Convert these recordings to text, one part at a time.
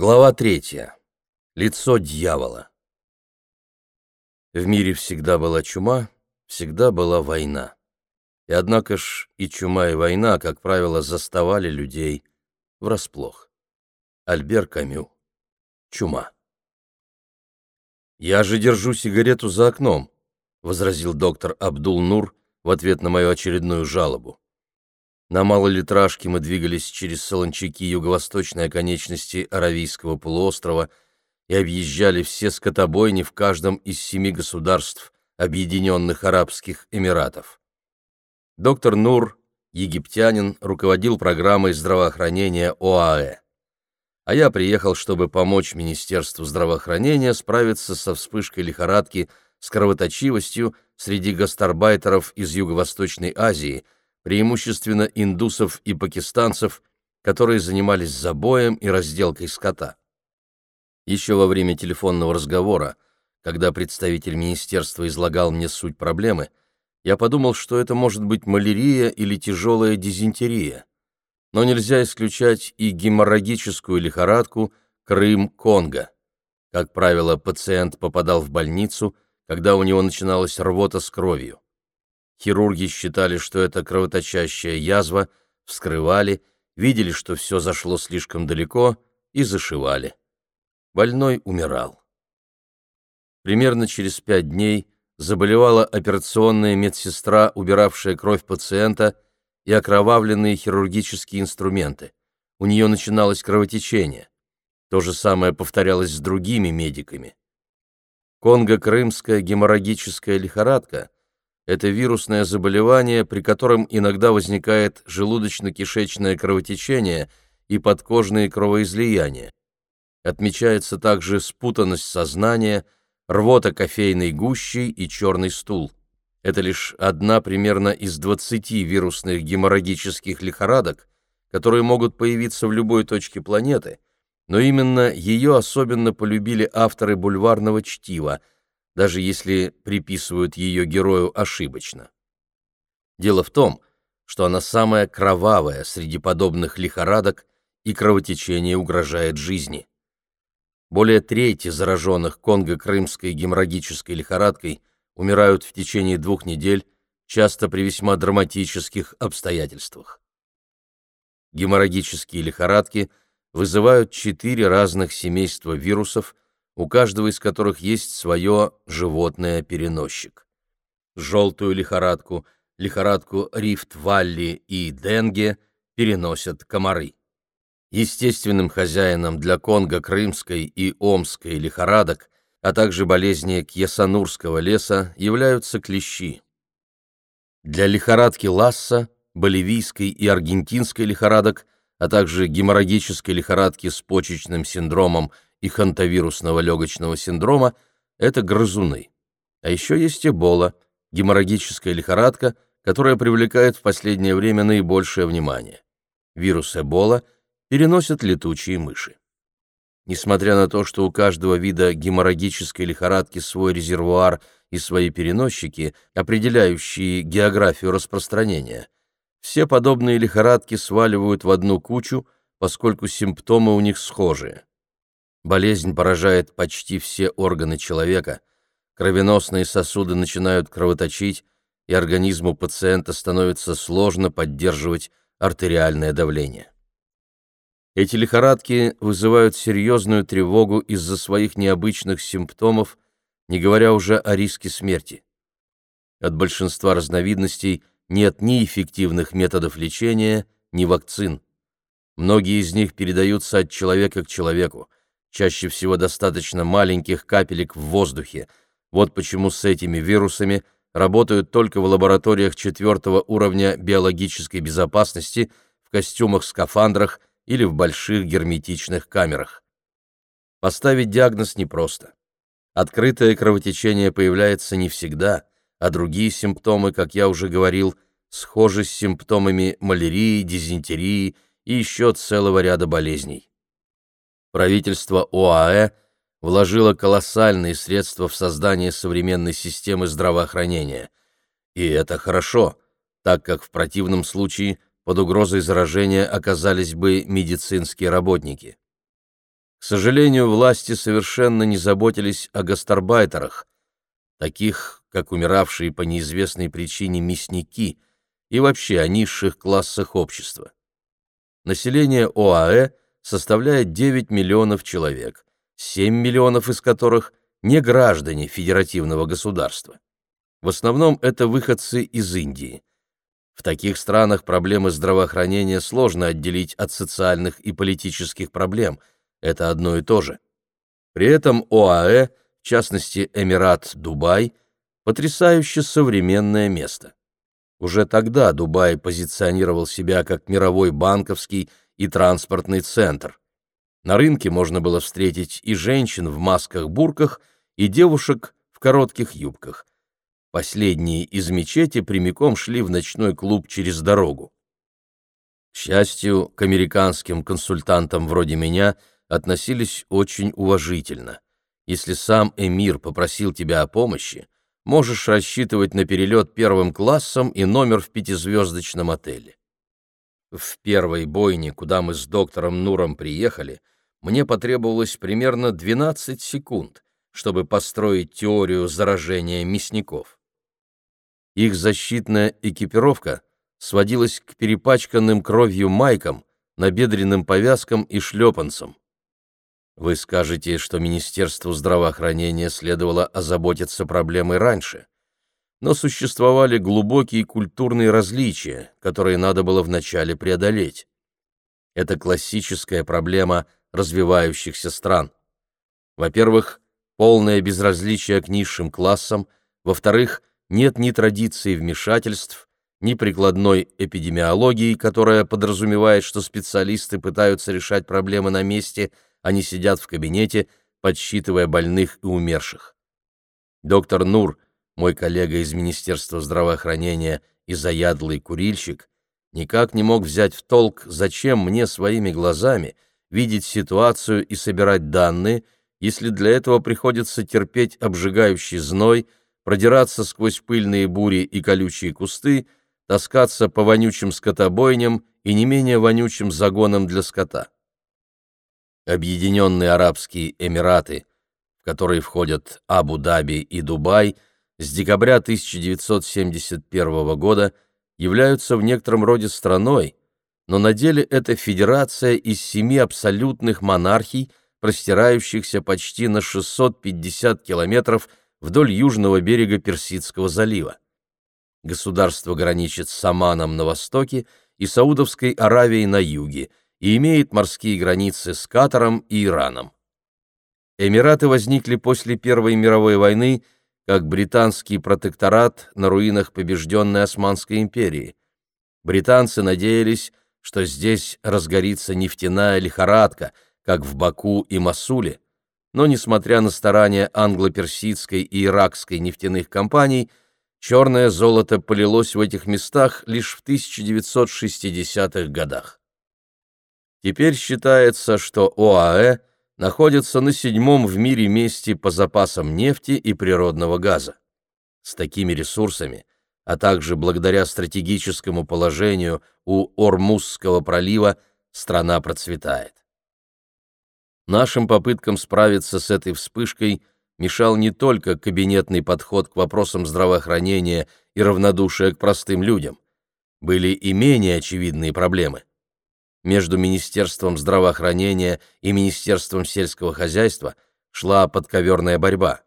Глава третья. Лицо дьявола. В мире всегда была чума, всегда была война. И однако ж и чума, и война, как правило, заставали людей врасплох. Альбер Камю. Чума. «Я же держу сигарету за окном», — возразил доктор Абдул-Нур в ответ на мою очередную жалобу. На малолитражке мы двигались через солончаки юго-восточной оконечности Аравийского полуострова и объезжали все скотобойни в каждом из семи государств Объединенных Арабских Эмиратов. Доктор Нур, египтянин, руководил программой здравоохранения ОАЭ. А я приехал, чтобы помочь Министерству здравоохранения справиться со вспышкой лихорадки с кровоточивостью среди гастарбайтеров из Юго-Восточной Азии – преимущественно индусов и пакистанцев, которые занимались забоем и разделкой скота. Еще во время телефонного разговора, когда представитель министерства излагал мне суть проблемы, я подумал, что это может быть малярия или тяжелая дизентерия. Но нельзя исключать и геморрагическую лихорадку Крым-Конго. Как правило, пациент попадал в больницу, когда у него начиналась рвота с кровью. Хирурги считали, что это кровоточащая язва, вскрывали, видели, что все зашло слишком далеко, и зашивали. Больной умирал. Примерно через пять дней заболевала операционная медсестра, убиравшая кровь пациента и окровавленные хирургические инструменты. У нее начиналось кровотечение. То же самое повторялось с другими медиками. Конго-крымская геморрагическая лихорадка – это вирусное заболевание, при котором иногда возникает желудочно-кишечное кровотечение и подкожные кровоизлияния. Отмечается также спутанность сознания, рвота кофейной гущей и черный стул. Это лишь одна примерно из 20 вирусных геморрагических лихорадок, которые могут появиться в любой точке планеты, но именно ее особенно полюбили авторы бульварного чтива – даже если приписывают ее герою ошибочно. Дело в том, что она самая кровавая среди подобных лихорадок, и кровотечение угрожает жизни. Более трети зараженных конго-крымской геморрагической лихорадкой умирают в течение двух недель, часто при весьма драматических обстоятельствах. Геморрагические лихорадки вызывают четыре разных семейства вирусов, у каждого из которых есть свое животное-переносчик. Желтую лихорадку, лихорадку Рифт-Валли и Денге переносят комары. Естественным хозяином для Конго-Крымской и Омской лихорадок, а также болезни Кьясанурского леса являются клещи. Для лихорадки Ласса, боливийской и аргентинской лихорадок, а также геморрагической лихорадки с почечным синдромом и хантавирусного легочного синдрома – это грызуны. А еще есть эбола, геморрагическая лихорадка, которая привлекает в последнее время наибольшее внимание. Вирус эбола переносят летучие мыши. Несмотря на то, что у каждого вида геморрагической лихорадки свой резервуар и свои переносчики, определяющие географию распространения, все подобные лихорадки сваливают в одну кучу, поскольку симптомы у них схожие. Болезнь поражает почти все органы человека, кровеносные сосуды начинают кровоточить, и организму пациента становится сложно поддерживать артериальное давление. Эти лихорадки вызывают серьезную тревогу из-за своих необычных симптомов, не говоря уже о риске смерти. От большинства разновидностей нет ни эффективных методов лечения, ни вакцин. Многие из них передаются от человека к человеку, чаще всего достаточно маленьких капелек в воздухе. Вот почему с этими вирусами работают только в лабораториях четвертого уровня биологической безопасности, в костюмах-скафандрах или в больших герметичных камерах. Поставить диагноз непросто. Открытое кровотечение появляется не всегда, а другие симптомы, как я уже говорил, схожи с симптомами малярии, дизентерии и еще целого ряда болезней. Правительство ОАЭ вложило колоссальные средства в создание современной системы здравоохранения. И это хорошо, так как в противном случае под угрозой заражения оказались бы медицинские работники. К сожалению, власти совершенно не заботились о гастарбайтерах, таких, как умиравшие по неизвестной причине мясники, и вообще о низших классах общества. Население ОАЭ составляет 9 миллионов человек, 7 миллионов из которых не граждане федеративного государства. В основном это выходцы из Индии. В таких странах проблемы здравоохранения сложно отделить от социальных и политических проблем – это одно и то же. При этом ОАЭ, в частности Эмират Дубай, потрясающе современное место. Уже тогда Дубай позиционировал себя как мировой банковский и транспортный центр. На рынке можно было встретить и женщин в масках-бурках, и девушек в коротких юбках. Последние из мечети прямиком шли в ночной клуб через дорогу. К счастью, к американским консультантам вроде меня – относились очень уважительно. Если сам эмир попросил тебя о помощи, можешь рассчитывать на перелет первым классом и номер в пятизвездочном отеле. В первой бойне, куда мы с доктором Нуром приехали, мне потребовалось примерно 12 секунд, чтобы построить теорию заражения мясников. Их защитная экипировка сводилась к перепачканным кровью майкам, набедренным повязкам и шлепанцам. Вы скажете, что Министерству здравоохранения следовало озаботиться проблемой раньше. Но существовали глубокие культурные различия, которые надо было вначале преодолеть. Это классическая проблема развивающихся стран. Во-первых, полное безразличие к низшим классам, во-вторых, нет ни традиции вмешательств, ни прикладной эпидемиологии, которая подразумевает, что специалисты пытаются решать проблемы на месте – они сидят в кабинете, подсчитывая больных и умерших. Доктор Нур, мой коллега из Министерства здравоохранения и заядлый курильщик, никак не мог взять в толк, зачем мне своими глазами видеть ситуацию и собирать данные, если для этого приходится терпеть обжигающий зной, продираться сквозь пыльные бури и колючие кусты, таскаться по вонючим скотобойням и не менее вонючим загонам для скота. Объединенные Арабские Эмираты, в которые входят Абу-Даби и Дубай, с декабря 1971 года являются в некотором роде страной, но на деле это федерация из семи абсолютных монархий, простирающихся почти на 650 километров вдоль южного берега Персидского залива. Государство граничит с Саманом на востоке и Саудовской Аравией на юге – и имеет морские границы с Катаром и Ираном. Эмираты возникли после Первой мировой войны как британский протекторат на руинах побежденной Османской империи. Британцы надеялись, что здесь разгорится нефтяная лихорадка, как в Баку и Масуле, но, несмотря на старания англо-персидской и иракской нефтяных компаний, черное золото полилось в этих местах лишь в 1960-х годах. Теперь считается, что ОАЭ находится на седьмом в мире месте по запасам нефти и природного газа. С такими ресурсами, а также благодаря стратегическому положению у Ормузского пролива, страна процветает. Нашим попыткам справиться с этой вспышкой мешал не только кабинетный подход к вопросам здравоохранения и равнодушие к простым людям. Были и менее очевидные проблемы между Министерством здравоохранения и Министерством сельского хозяйства шла подковерная борьба.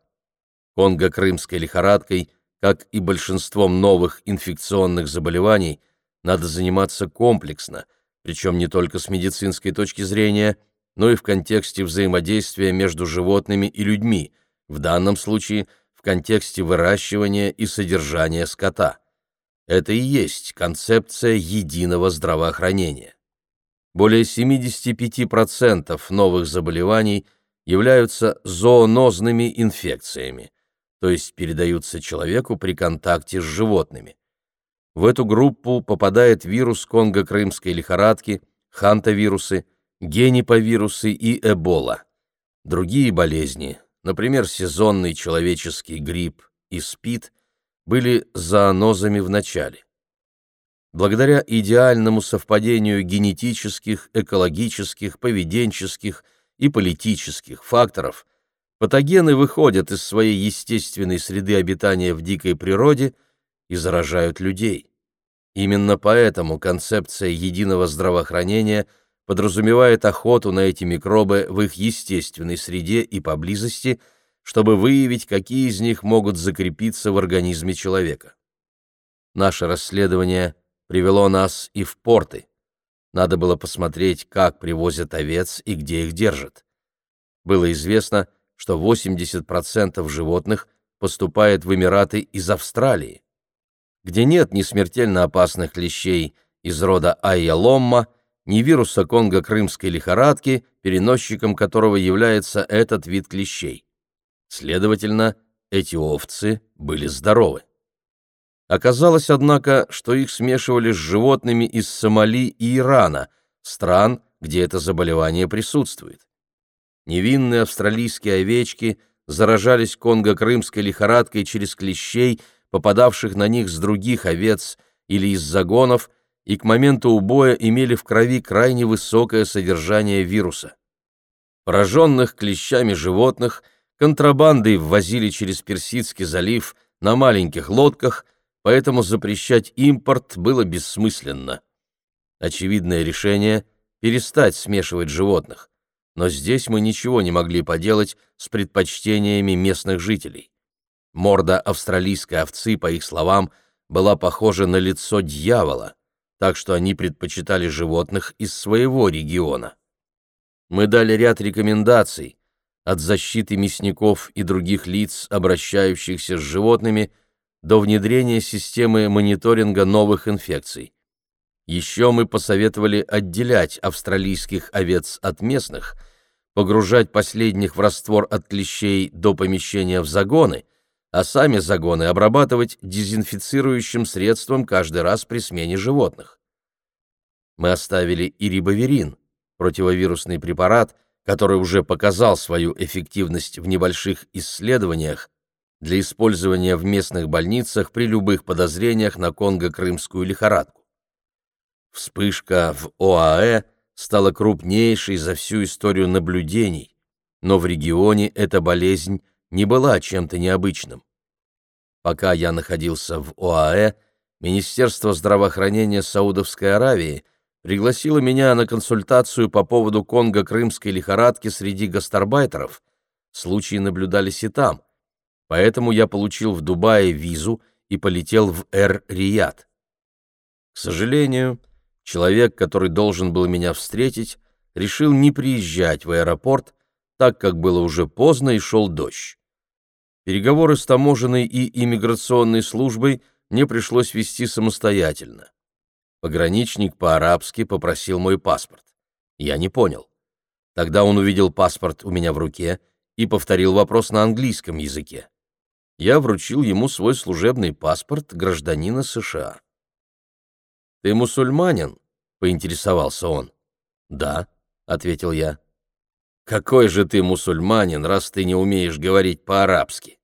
Конго-крымской лихорадкой, как и большинством новых инфекционных заболеваний, надо заниматься комплексно, причем не только с медицинской точки зрения, но и в контексте взаимодействия между животными и людьми, в данном случае в контексте выращивания и содержания скота. Это и есть концепция единого здравоохранения более 75% новых заболеваний являются зоонозными инфекциями, то есть передаются человеку при контакте с животными. В эту группу попадает вирус конго-крымской лихорадки, хантавирусы, генипавирусы и эбола. Другие болезни, например, сезонный человеческий грипп и СПИД, были зоонозами в начале. Благодаря идеальному совпадению генетических, экологических, поведенческих и политических факторов, патогены выходят из своей естественной среды обитания в дикой природе и заражают людей. Именно поэтому концепция единого здравоохранения подразумевает охоту на эти микробы в их естественной среде и поблизости, чтобы выявить, какие из них могут закрепиться в организме человека. Наше расследование привело нас и в порты. Надо было посмотреть, как привозят овец и где их держат. Было известно, что 80% животных поступает в Эмираты из Австралии где нет ни смертельно опасных клещей из рода Айяломма, ни вируса конго-крымской лихорадки, переносчиком которого является этот вид клещей. Следовательно, эти овцы были здоровы. Оказалось, однако, что их смешивали с животными из Сомали и Ирана, стран, где это заболевание присутствует. Невинные австралийские овечки заражались конго-крымской лихорадкой через клещей, попадавших на них с других овец или из загонов, и к моменту убоя имели в крови крайне высокое содержание вируса. Пораженных клещами животных контрабандой ввозили через Персидский залив на маленьких лодках, поэтому запрещать импорт было бессмысленно. Очевидное решение – перестать смешивать животных, но здесь мы ничего не могли поделать с предпочтениями местных жителей. Морда австралийской овцы, по их словам, была похожа на лицо дьявола, так что они предпочитали животных из своего региона. Мы дали ряд рекомендаций от защиты мясников и других лиц, обращающихся с животными, до внедрения системы мониторинга новых инфекций. Еще мы посоветовали отделять австралийских овец от местных, погружать последних в раствор от клещей до помещения в загоны а сами загоны обрабатывать дезинфицирующим средством каждый раз при смене животных. Мы оставили и рибоверин, противовирусный препарат, который уже показал свою эффективность в небольших исследованиях для использования в местных больницах при любых подозрениях на конго-крымскую лихорадку. Вспышка в ОАЭ стала крупнейшей за всю историю наблюдений, но в регионе эта болезнь не была чем-то необычным. Пока я находился в ОАЭ, Министерство здравоохранения Саудовской Аравии пригласило меня на консультацию по поводу конго-крымской лихорадки среди гастарбайтеров. Случаи наблюдались и там, поэтому я получил в Дубае визу и полетел в Эр-Рияд. К сожалению, человек, который должен был меня встретить, решил не приезжать в аэропорт, так как было уже поздно и шел дождь. Переговоры с таможенной и иммиграционной службой мне пришлось вести самостоятельно. Пограничник по-арабски попросил мой паспорт. Я не понял. Тогда он увидел паспорт у меня в руке и повторил вопрос на английском языке. Я вручил ему свой служебный паспорт гражданина США. «Ты мусульманин?» — поинтересовался он. «Да», — ответил я. Какой же ты мусульманин, раз ты не умеешь говорить по-арабски?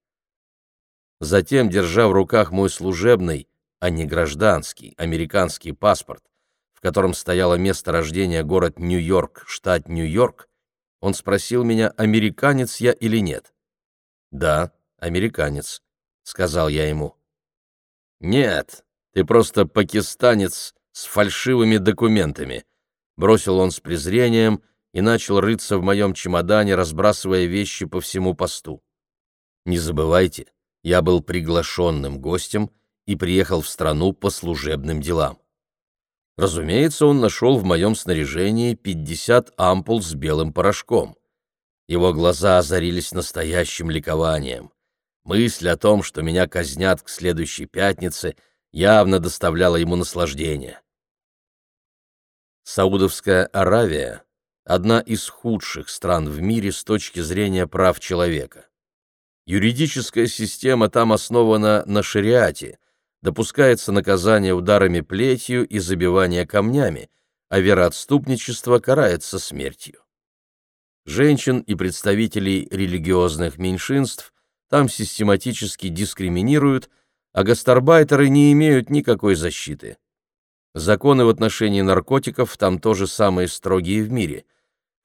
Затем, держа в руках мой служебный, а не гражданский, американский паспорт, в котором стояло место рождения город Нью-Йорк, штат Нью-Йорк, он спросил меня, американец я или нет. «Да, американец», — сказал я ему. «Нет, ты просто пакистанец с фальшивыми документами», — бросил он с презрением и начал рыться в моем чемодане, разбрасывая вещи по всему посту. Не забывайте, я был приглашенным гостем и приехал в страну по служебным делам. Разумеется, он нашел в моем снаряжении 50 ампул с белым порошком. Его глаза озарились настоящим ликованием. Мысль о том, что меня казнят к следующей пятнице, явно доставляла ему наслаждение. Саудовская Аравия одна из худших стран в мире с точки зрения прав человека. Юридическая система там основана на шариате, допускается наказание ударами плетью и забивание камнями, а вероотступничество карается смертью. Женщин и представителей религиозных меньшинств там систематически дискриминируют, а гастарбайтеры не имеют никакой защиты. Законы в отношении наркотиков там тоже самые строгие в мире –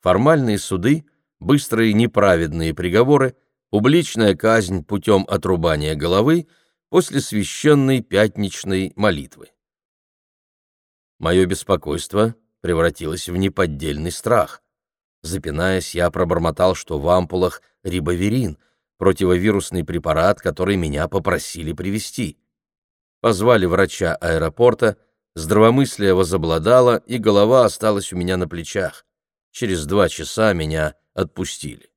Формальные суды быстрые неправедные приговоры, публичная казнь путем отрубания головы после священной пятничной молитвы. Мое беспокойство превратилось в неподдельный страх. Запинаясь, я пробормотал, что в ампулах рибоверин, противовирусный препарат, который меня попросили привезти. Позвали врача аэропорта, здравомыслие возобладало, и голова осталась у меня на плечах. Через два часа меня отпустили.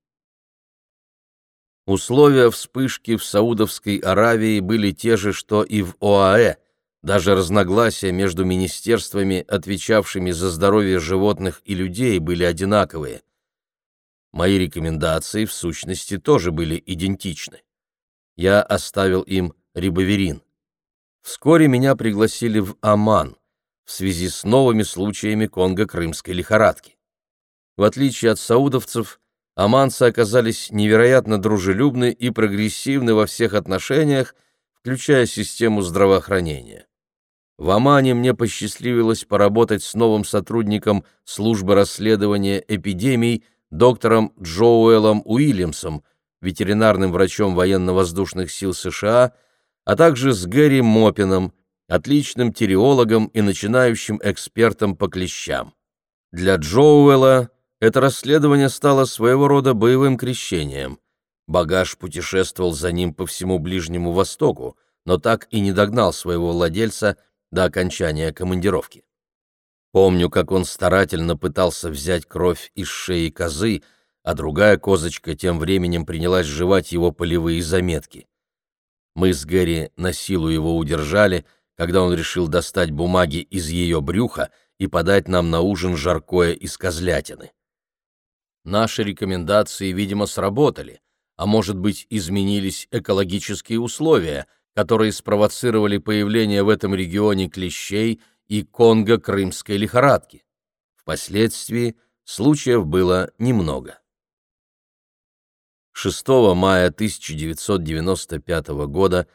Условия вспышки в Саудовской Аравии были те же, что и в ОАЭ, даже разногласия между министерствами, отвечавшими за здоровье животных и людей, были одинаковые. Мои рекомендации, в сущности, тоже были идентичны. Я оставил им рибоверин. Вскоре меня пригласили в Оман в связи с новыми случаями конго-крымской лихорадки. В отличие от саудовцев, оманцы оказались невероятно дружелюбны и прогрессивны во всех отношениях, включая систему здравоохранения. В Омане мне посчастливилось поработать с новым сотрудником службы расследования эпидемий доктором Джоуэлом Уильямсом, ветеринарным врачом военно-воздушных сил США, а также с Гэри Мопином, отличным тереологом и начинающим экспертом по клещам. Для Джоуэла это расследование стало своего рода боевым крещением. Багаж путешествовал за ним по всему Ближнему Востоку, но так и не догнал своего владельца до окончания командировки. Помню, как он старательно пытался взять кровь из шеи козы, а другая козочка тем временем принялась жевать его полевые заметки. Мы с Гэри на силу его удержали, когда он решил достать бумаги из ее брюха и подать нам на ужин жаркое из козлятины. Наши рекомендации, видимо, сработали, а может быть, изменились экологические условия, которые спровоцировали появление в этом регионе клещей и конго-крымской лихорадки. Впоследствии случаев было немного. 6 мая 1995 года,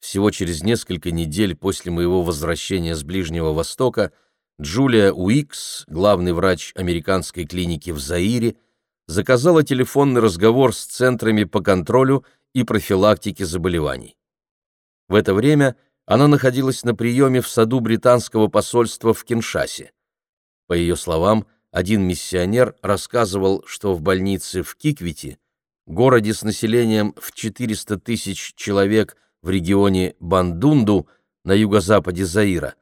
всего через несколько недель после моего возвращения с Ближнего Востока, Джулия Уикс, главный врач американской клиники в Заире, заказала телефонный разговор с центрами по контролю и профилактике заболеваний. В это время она находилась на приеме в саду британского посольства в Киншасе. По ее словам, один миссионер рассказывал, что в больнице в Киквите, городе с населением в 400 тысяч человек в регионе Бандунду на юго-западе Заира,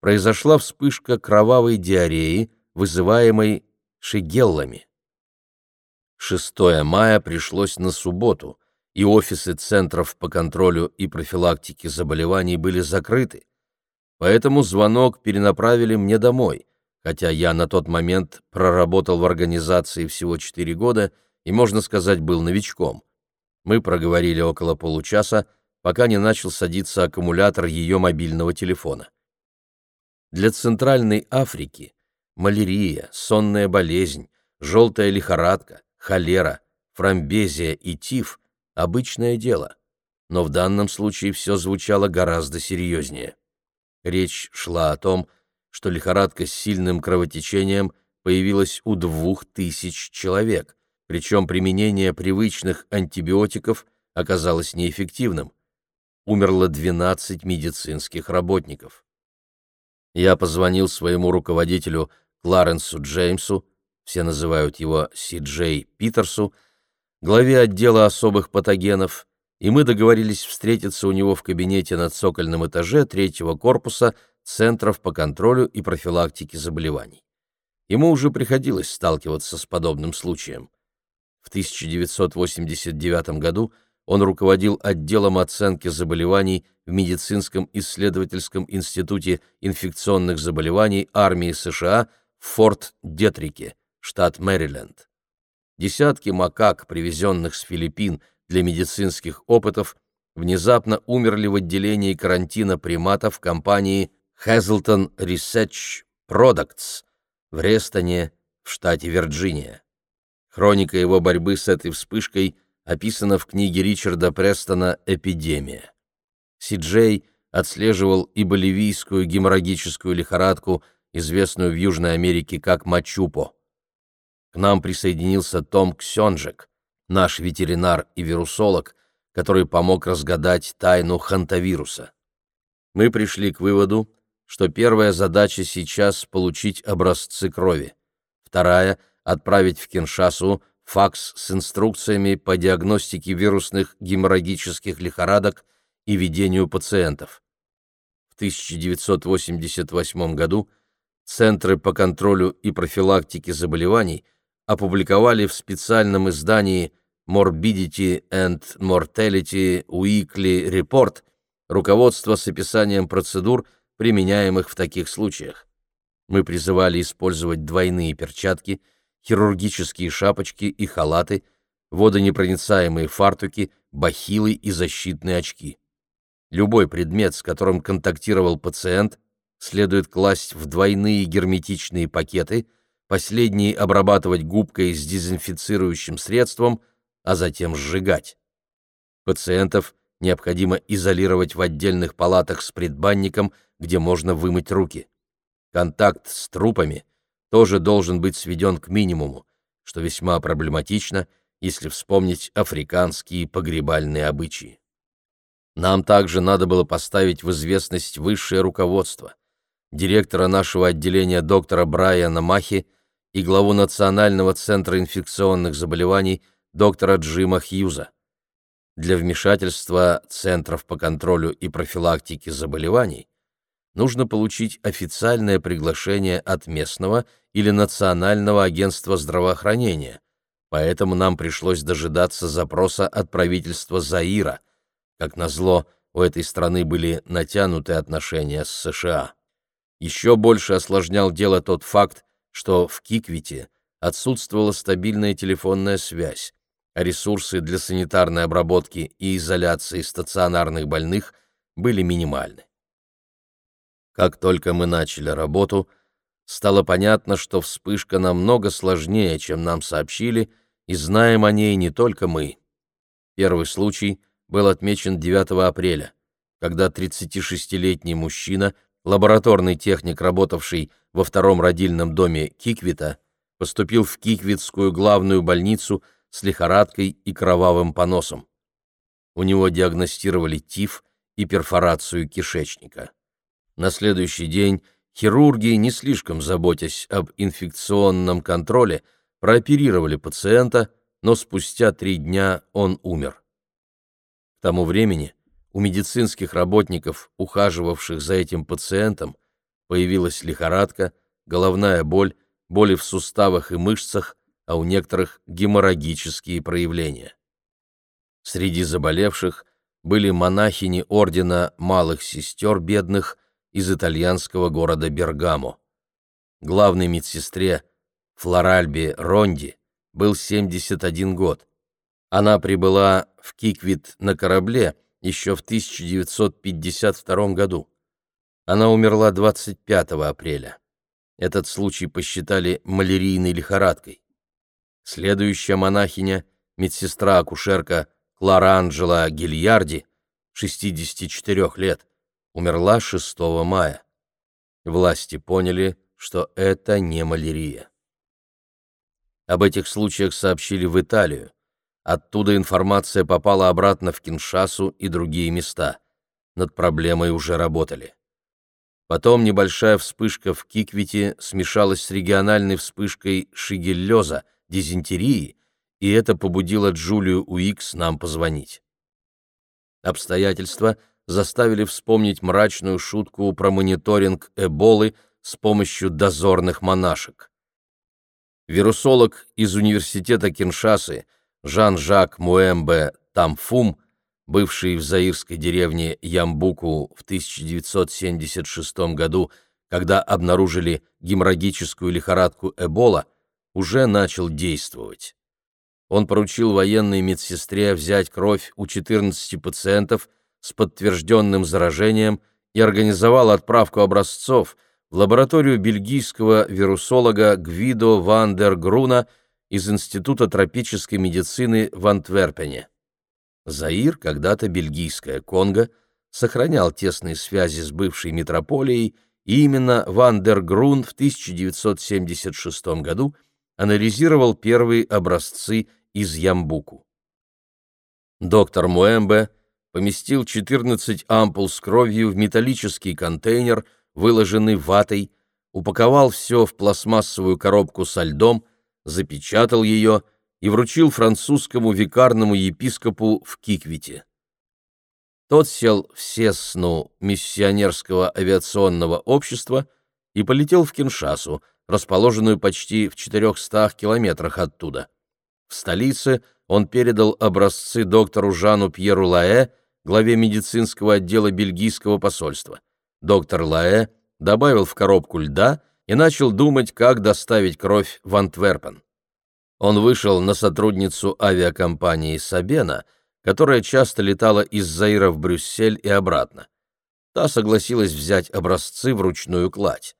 произошла вспышка кровавой диареи, вызываемой шигеллами. 6 мая пришлось на субботу, и офисы центров по контролю и профилактике заболеваний были закрыты, поэтому звонок перенаправили мне домой, хотя я на тот момент проработал в организации всего 4 года и, можно сказать, был новичком. Мы проговорили около получаса, пока не начал садиться аккумулятор ее мобильного телефона. Для Центральной Африки малярия, сонная болезнь, желтая лихорадка, холера, фрамбезия и тиф – обычное дело, но в данном случае все звучало гораздо серьезнее. Речь шла о том, что лихорадка с сильным кровотечением появилась у двух тысяч человек, причем применение привычных антибиотиков оказалось неэффективным. Умерло 12 медицинских работников. Я позвонил своему руководителю Кларенсу Джеймсу, все называют его Си Джей Питерсу, главе отдела особых патогенов, и мы договорились встретиться у него в кабинете на цокольном этаже третьего корпуса Центров по контролю и профилактике заболеваний. Ему уже приходилось сталкиваться с подобным случаем. В 1989 году он руководил отделом оценки заболеваний в Медицинском исследовательском институте инфекционных заболеваний армии США в Форт-Детрике, штат Мэриленд. Десятки макак, привезенных с Филиппин для медицинских опытов, внезапно умерли в отделении карантина приматов компании Hazelton Research Products в Рестоне, в штате Вирджиния. Хроника его борьбы с этой вспышкой описана в книге Ричарда Престона «Эпидемия». Си-Джей отслеживал и боливийскую геморрагическую лихорадку, известную в Южной Америке как мачупо. К нам присоединился Том Ксенжек, наш ветеринар и вирусолог, который помог разгадать тайну хантавируса. Мы пришли к выводу, что первая задача сейчас — получить образцы крови, вторая — отправить в Киншасу факс с инструкциями по диагностике вирусных геморрагических лихорадок и ведению пациентов. В 1988 году Центры по контролю и профилактике заболеваний опубликовали в специальном издании Morbidity and Mortality Weekly Report руководство с описанием процедур, применяемых в таких случаях. Мы призывали использовать двойные перчатки – хирургические шапочки и халаты, водонепроницаемые фартуки, бахилы и защитные очки. Любой предмет, с которым контактировал пациент, следует класть в двойные герметичные пакеты, последние обрабатывать губкой с дезинфицирующим средством, а затем сжигать. Пациентов необходимо изолировать в отдельных палатах с предбанником, где можно вымыть руки. Контакт с трупами – тоже должен быть сведен к минимуму, что весьма проблематично, если вспомнить африканские погребальные обычаи. Нам также надо было поставить в известность высшее руководство, директора нашего отделения доктора Брайана Махи и главу Национального центра инфекционных заболеваний доктора Джима Хьюза. Для вмешательства Центров по контролю и профилактике заболеваний нужно получить официальное приглашение от местного или национального агентства здравоохранения, поэтому нам пришлось дожидаться запроса от правительства Заира. Как назло, у этой страны были натянутые отношения с США. Еще больше осложнял дело тот факт, что в Киквите отсутствовала стабильная телефонная связь, а ресурсы для санитарной обработки и изоляции стационарных больных были минимальны. Как только мы начали работу, стало понятно, что вспышка намного сложнее, чем нам сообщили, и знаем о ней не только мы. Первый случай был отмечен 9 апреля, когда 36-летний мужчина, лабораторный техник, работавший во втором родильном доме Киквита, поступил в Киквитскую главную больницу с лихорадкой и кровавым поносом. У него диагностировали тиф и перфорацию кишечника. На следующий день хирурги, не слишком заботясь об инфекционном контроле, прооперировали пациента, но спустя три дня он умер. К тому времени у медицинских работников, ухаживавших за этим пациентом, появилась лихорадка, головная боль, боли в суставах и мышцах, а у некоторых геморрагические проявления. Среди заболевших были монахини ордена малых сестер бедных из итальянского города Бергамо. Главной медсестре Флоральбе Ронди был 71 год. Она прибыла в Киквит на корабле еще в 1952 году. Она умерла 25 апреля. Этот случай посчитали малярийной лихорадкой. Следующая монахиня, медсестра-акушерка Клара Анджела Гильярди, 64 лет, умерла 6 мая. Власти поняли, что это не малярия. Об этих случаях сообщили в Италию. Оттуда информация попала обратно в Киншасу и другие места. Над проблемой уже работали. Потом небольшая вспышка в Киквите смешалась с региональной вспышкой шигеллеза, дизентерии, и это побудило Джулию Уикс нам позвонить. Обстоятельства — заставили вспомнить мрачную шутку про мониторинг Эболы с помощью дозорных монашек. Вирусолог из университета Киншасы Жан-Жак Муэмбе Тамфум, бывший в заирской деревне Ямбуку в 1976 году, когда обнаружили геморрагическую лихорадку Эбола, уже начал действовать. Он поручил военной медсестре взять кровь у 14 пациентов с подтвержденным заражением и организовал отправку образцов в лабораторию бельгийского вирусолога Гвидо ван дер Груна из Института тропической медицины в Антверпене. Заир, когда-то бельгийская Конго, сохранял тесные связи с бывшей метрополией, и именно Ван дер Грун в 1976 году анализировал первые образцы из Ямбуку. Доктор Муэмбе поместил 14 ампул с кровью в металлический контейнер, выложенный ватой, упаковал все в пластмассовую коробку со льдом, запечатал ее и вручил французскому викарному епископу в Киквите. Тот сел в Сесну миссионерского авиационного общества и полетел в Киншасу, расположенную почти в 400 километрах оттуда. В столице он передал образцы доктору Жану Пьеру Лаэ, главе медицинского отдела бельгийского посольства. Доктор Лаэ добавил в коробку льда и начал думать, как доставить кровь в Антверпен. Он вышел на сотрудницу авиакомпании «Сабена», которая часто летала из Заира в Брюссель и обратно. Та согласилась взять образцы в ручную кладь.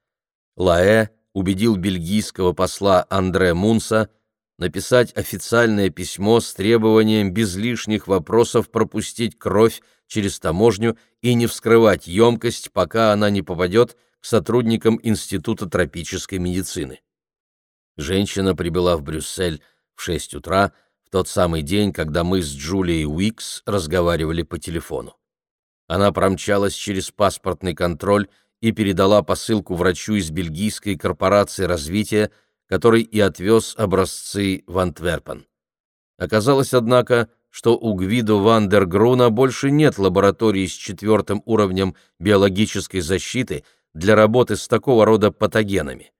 Лаэ убедил бельгийского посла Андре Мунса написать официальное письмо с требованием без лишних вопросов пропустить кровь через таможню и не вскрывать емкость, пока она не попадет к сотрудникам Института тропической медицины. Женщина прибыла в Брюссель в 6 утра, в тот самый день, когда мы с Джулией Уикс разговаривали по телефону. Она промчалась через паспортный контроль и передала посылку врачу из бельгийской корпорации развития, который и отвез образцы в Антверпен. Оказалось, однако, что у Гвидо ван дер Груна больше нет лаборатории с четвертым уровнем биологической защиты для работы с такого рода патогенами.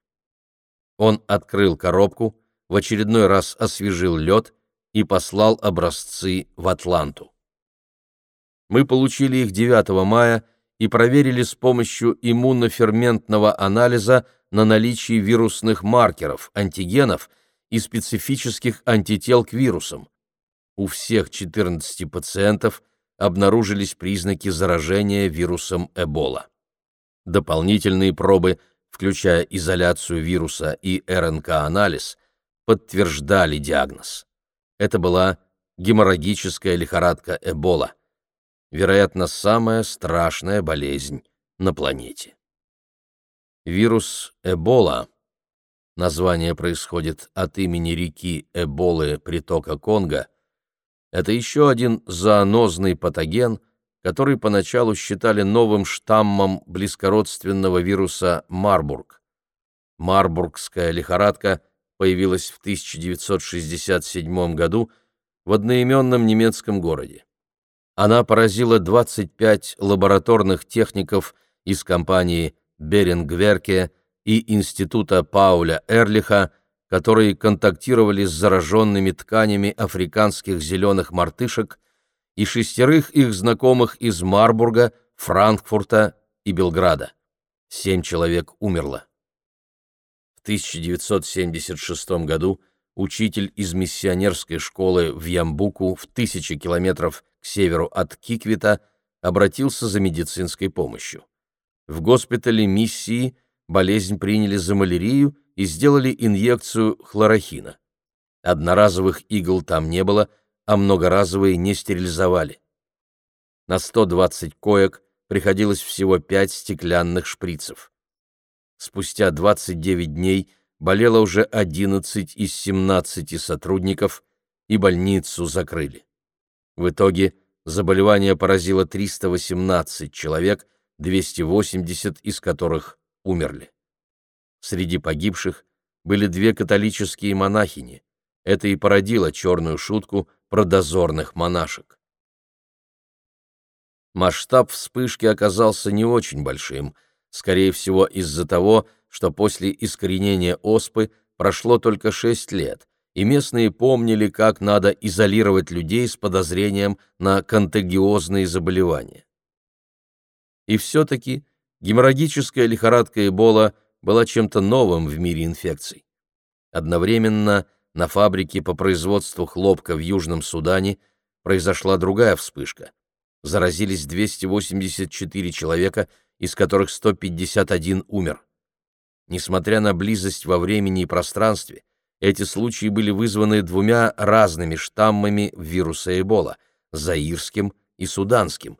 Он открыл коробку, в очередной раз освежил лед и послал образцы в Атланту. Мы получили их 9 мая и проверили с помощью иммуноферментного анализа на наличие вирусных маркеров, антигенов и специфических антител к вирусам. У всех 14 пациентов обнаружились признаки заражения вирусом Эбола. Дополнительные пробы, включая изоляцию вируса и РНК-анализ, подтверждали диагноз. Это была геморрагическая лихорадка Эбола. Вероятно, самая страшная болезнь на планете. Вирус Эбола, название происходит от имени реки Эболы притока Конго, это еще один зоонозный патоген, который поначалу считали новым штаммом близкородственного вируса Марбург. Марбургская лихорадка – появилась в 1967 году в одноименном немецком городе. Она поразила 25 лабораторных техников из компании Берингверке и Института Пауля Эрлиха, которые контактировали с зараженными тканями африканских зеленых мартышек и шестерых их знакомых из Марбурга, Франкфурта и Белграда. Семь человек умерло. 1976 году учитель из миссионерской школы в Ямбуку в тысячи километров к северу от Киквита обратился за медицинской помощью. В госпитале миссии болезнь приняли за малярию и сделали инъекцию хлорохина. Одноразовых игл там не было, а многоразовые не стерилизовали. На 120 коек приходилось всего 5 стеклянных шприцев. Спустя 29 дней болело уже 11 из 17 сотрудников, и больницу закрыли. В итоге заболевание поразило 318 человек, 280 из которых умерли. Среди погибших были две католические монахини. Это и породило черную шутку про дозорных монашек. Масштаб вспышки оказался не очень большим — скорее всего из-за того, что после искоренения оспы прошло только шесть лет, и местные помнили, как надо изолировать людей с подозрением на контагиозные заболевания. И все-таки геморрагическая лихорадка Эбола была чем-то новым в мире инфекций. Одновременно на фабрике по производству хлопка в Южном Судане произошла другая вспышка. Заразились 284 человека – из которых 151 умер. Несмотря на близость во времени и пространстве, эти случаи были вызваны двумя разными штаммами вируса Эбола – заирским и суданским.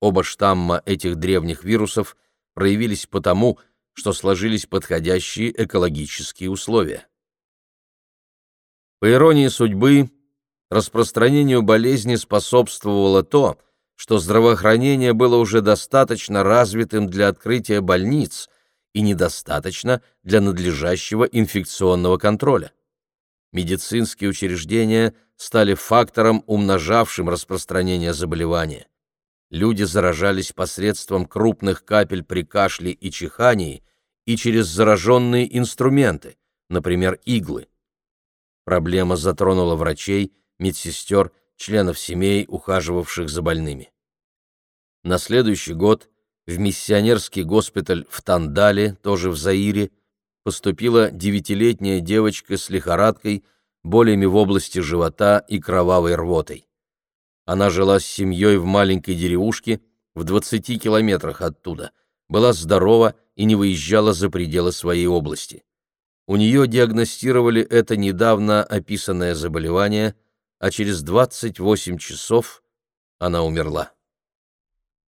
Оба штамма этих древних вирусов проявились потому, что сложились подходящие экологические условия. По иронии судьбы, распространению болезни способствовало то, что здравоохранение было уже достаточно развитым для открытия больниц и недостаточно для надлежащего инфекционного контроля. Медицинские учреждения стали фактором, умножавшим распространение заболевания. Люди заражались посредством крупных капель при кашле и чихании и через зараженные инструменты, например, иглы. Проблема затронула врачей, медсестер, членов семей, ухаживавших за больными. На следующий год в миссионерский госпиталь в Тандале, тоже в Заире, поступила девятилетняя девочка с лихорадкой, болями в области живота и кровавой рвотой. Она жила с семьей в маленькой деревушке в 20 километрах оттуда, была здорова и не выезжала за пределы своей области. У нее диагностировали это недавно описанное заболевание, а через 28 часов она умерла.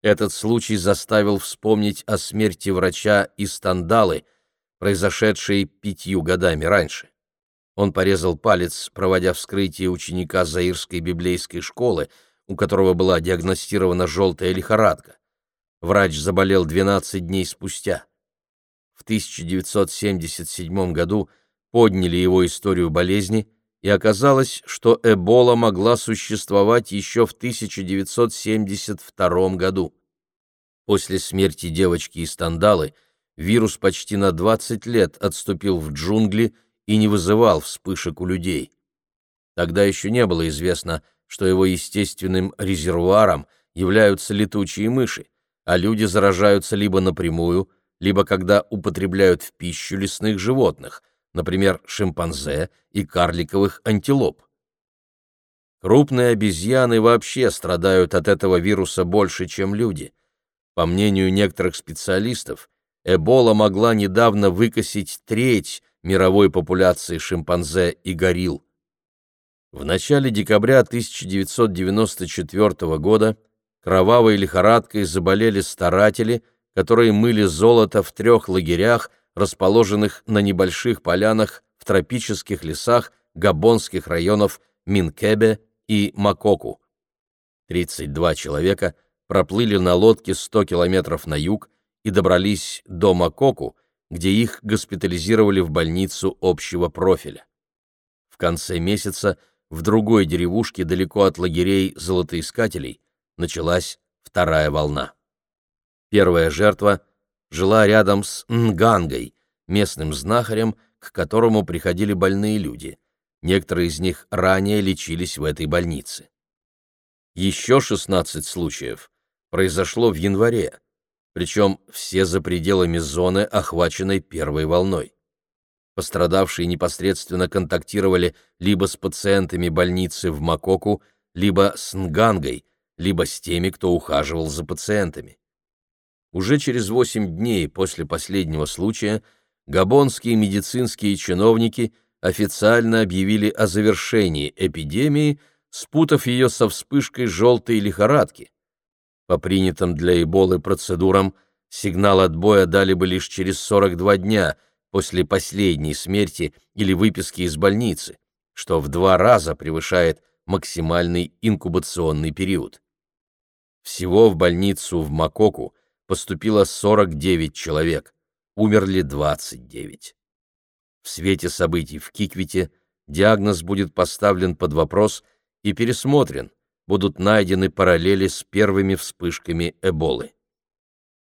Этот случай заставил вспомнить о смерти врача из Тандалы, произошедшей пятью годами раньше. Он порезал палец, проводя вскрытие ученика Заирской библейской школы, у которого была диагностирована желтая лихорадка. Врач заболел 12 дней спустя. В 1977 году подняли его историю болезни, и оказалось, что Эбола могла существовать еще в 1972 году. После смерти девочки из Тандалы вирус почти на 20 лет отступил в джунгли и не вызывал вспышек у людей. Тогда еще не было известно, что его естественным резервуаром являются летучие мыши, а люди заражаются либо напрямую, либо когда употребляют в пищу лесных животных, например, шимпанзе и карликовых антилоп. Крупные обезьяны вообще страдают от этого вируса больше, чем люди. По мнению некоторых специалистов, Эбола могла недавно выкосить треть мировой популяции шимпанзе и горилл. В начале декабря 1994 года кровавой лихорадкой заболели старатели, которые мыли золото в трех лагерях, расположенных на небольших полянах в тропических лесах габонских районов Минкебе и Макоку. 32 человека проплыли на лодке 100 километров на юг и добрались до Макоку, где их госпитализировали в больницу общего профиля. В конце месяца в другой деревушке далеко от лагерей золотоискателей началась вторая волна. Первая жертва жила рядом с Нгангой, местным знахарем, к которому приходили больные люди. Некоторые из них ранее лечились в этой больнице. Еще 16 случаев произошло в январе, причем все за пределами зоны, охваченной первой волной. Пострадавшие непосредственно контактировали либо с пациентами больницы в Макоку, либо с Нгангой, либо с теми, кто ухаживал за пациентами. Уже через 8 дней после последнего случая габонские медицинские чиновники официально объявили о завершении эпидемии, спутав ее со вспышкой желтой лихорадки. По принятым для Эболы процедурам сигнал отбоя дали бы лишь через 42 дня после последней смерти или выписки из больницы, что в два раза превышает максимальный инкубационный период. Всего в больницу в Макоку поступило 49 человек, умерли 29. В свете событий в Киквите диагноз будет поставлен под вопрос и пересмотрен, будут найдены параллели с первыми вспышками Эболы.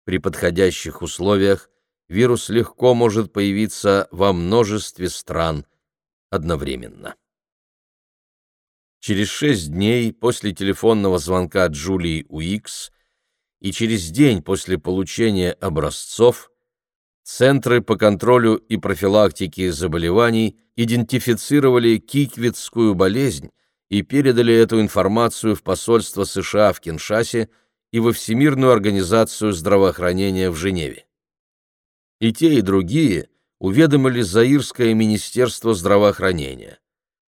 При подходящих условиях вирус легко может появиться во множестве стран одновременно. Через шесть дней после телефонного звонка Джулии Уикс и через день после получения образцов Центры по контролю и профилактике заболеваний идентифицировали киквитскую болезнь и передали эту информацию в посольство США в Киншасе и во Всемирную организацию здравоохранения в Женеве. И те, и другие уведомили Заирское министерство здравоохранения.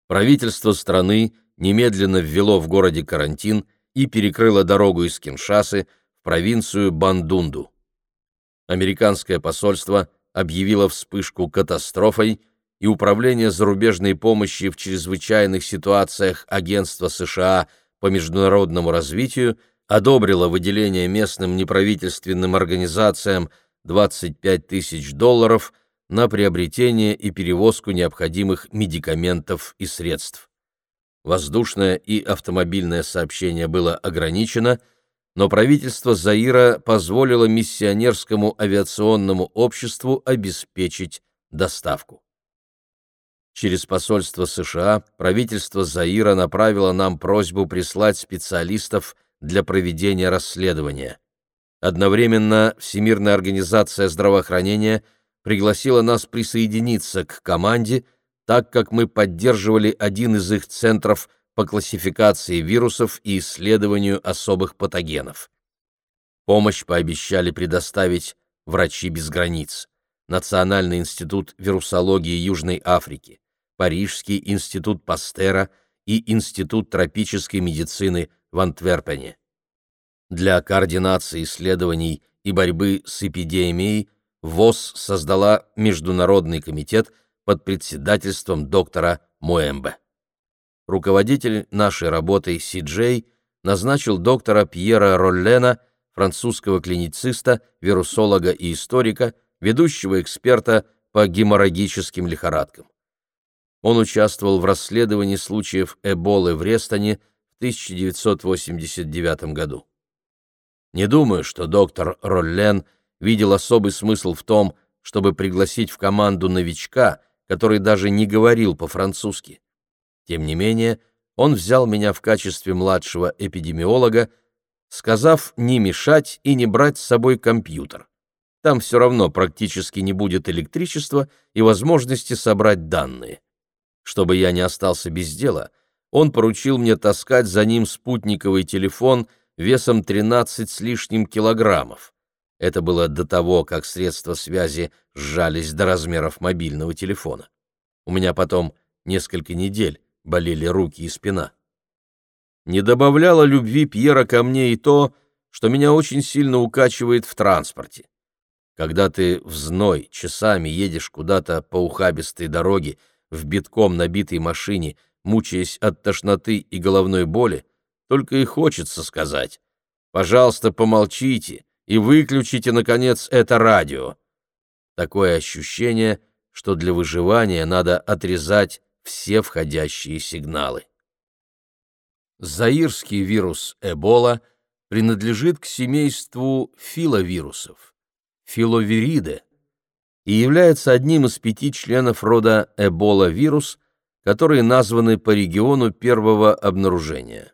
Правительство страны немедленно ввело в городе карантин и перекрыло дорогу из Киншасы провинцию Бандунду. Американское посольство объявило вспышку катастрофой и Управление зарубежной помощи в чрезвычайных ситуациях Агентства США по международному развитию одобрило выделение местным неправительственным организациям 25 тысяч долларов на приобретение и перевозку необходимых медикаментов и средств. Воздушное и автомобильное сообщение было ограничено, но правительство Заира позволило миссионерскому авиационному обществу обеспечить доставку. Через посольство США правительство Заира направило нам просьбу прислать специалистов для проведения расследования. Одновременно Всемирная организация здравоохранения пригласила нас присоединиться к команде, так как мы поддерживали один из их центров по классификации вирусов и исследованию особых патогенов. Помощь пообещали предоставить врачи без границ, Национальный институт вирусологии Южной Африки, Парижский институт Пастера и Институт тропической медицины в Антверпене. Для координации исследований и борьбы с эпидемией ВОЗ создала Международный комитет под председательством доктора Муэмбе. Руководитель нашей работы Си-Джей назначил доктора Пьера Роллена, французского клинициста, вирусолога и историка, ведущего эксперта по геморрагическим лихорадкам. Он участвовал в расследовании случаев Эболы в Рестоне в 1989 году. Не думаю, что доктор Роллен видел особый смысл в том, чтобы пригласить в команду новичка, который даже не говорил по-французски. Тем не менее, он взял меня в качестве младшего эпидемиолога, сказав не мешать и не брать с собой компьютер. Там все равно практически не будет электричества и возможности собрать данные. Чтобы я не остался без дела, он поручил мне таскать за ним спутниковый телефон весом 13 с лишним килограммов. Это было до того, как средства связи сжались до размеров мобильного телефона. У меня потом несколько недель болели руки и спина. Не добавляло любви Пьера ко мне и то, что меня очень сильно укачивает в транспорте. Когда ты в зной часами едешь куда-то по ухабистой дороге, в битком набитой машине, мучаясь от тошноты и головной боли, только и хочется сказать «Пожалуйста, помолчите и выключите, наконец, это радио». Такое ощущение, что для выживания надо отрезать все входящие сигналы. Заирский вирус Эбола принадлежит к семейству филовирусов, филовириде, и является одним из пяти членов рода Эбола-вирус, которые названы по региону первого обнаружения.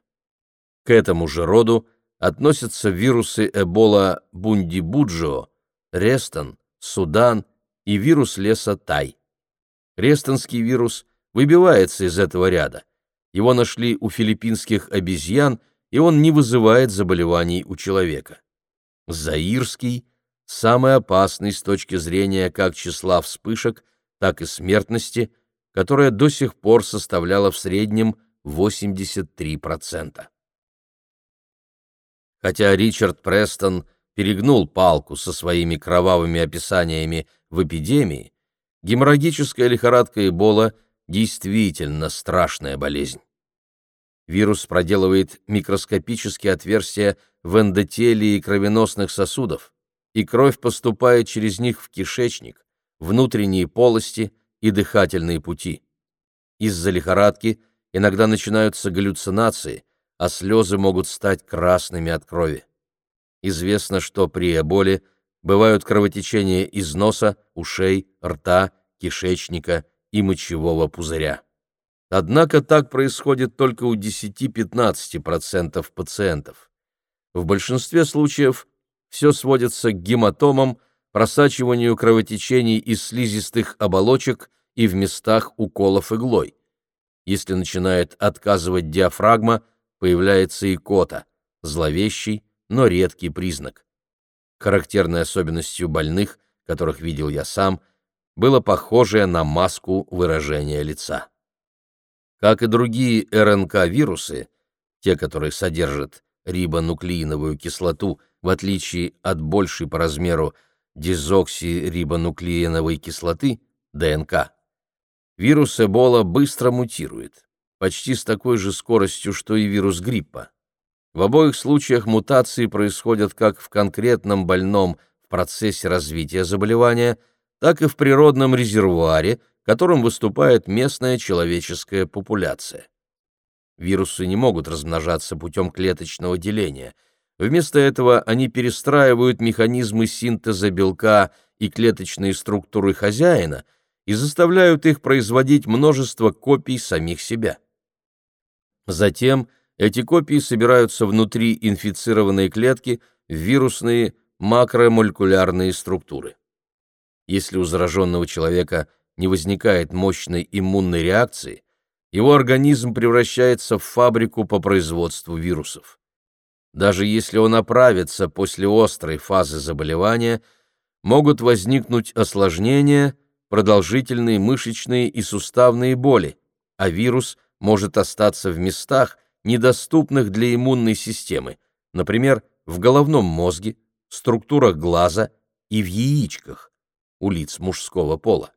К этому же роду относятся вирусы Эбола Бундибуджо, Рестон, Судан и вирус леса Тай. Рестонский вирус выбивается из этого ряда. Его нашли у филиппинских обезьян, и он не вызывает заболеваний у человека. Заирский самый опасный с точки зрения как числа вспышек, так и смертности, которая до сих пор составляла в среднем 83%. Хотя Ричард Престон перегнул палку со своими кровавыми описаниями в эпидемии, геморрагическая лихорадка Эбола действительно страшная болезнь. Вирус проделывает микроскопические отверстия в эндотелии кровеносных сосудов, и кровь поступает через них в кишечник, внутренние полости и дыхательные пути. Из-за лихорадки иногда начинаются галлюцинации, а слезы могут стать красными от крови. Известно, что при эболе бывают кровотечения из носа, ушей, рта, кишечника и мочевого пузыря. Однако так происходит только у 10-15% пациентов. В большинстве случаев все сводится к гематомам, просачиванию кровотечений из слизистых оболочек и в местах уколов иглой. Если начинает отказывать диафрагма, появляется икота, зловещий, но редкий признак. Характерной особенностью больных, которых видел я сам, было похожее на маску выражения лица. Как и другие РНК-вирусы, те, которые содержат рибонуклеиновую кислоту в отличие от большей по размеру дезоксирибонуклеиновой кислоты, ДНК, вирус Эбола быстро мутирует, почти с такой же скоростью, что и вирус гриппа. В обоих случаях мутации происходят как в конкретном больном в процессе развития заболевания, так и в природном резервуаре, которым выступает местная человеческая популяция. Вирусы не могут размножаться путем клеточного деления. Вместо этого они перестраивают механизмы синтеза белка и клеточные структуры хозяина и заставляют их производить множество копий самих себя. Затем эти копии собираются внутри инфицированной клетки в вирусные макромолекулярные структуры. Если у зараженного человека не возникает мощной иммунной реакции, его организм превращается в фабрику по производству вирусов. Даже если он оправится после острой фазы заболевания, могут возникнуть осложнения, продолжительные мышечные и суставные боли, а вирус может остаться в местах, недоступных для иммунной системы, например, в головном мозге, структурах глаза и в яичках у лиц мужского пола.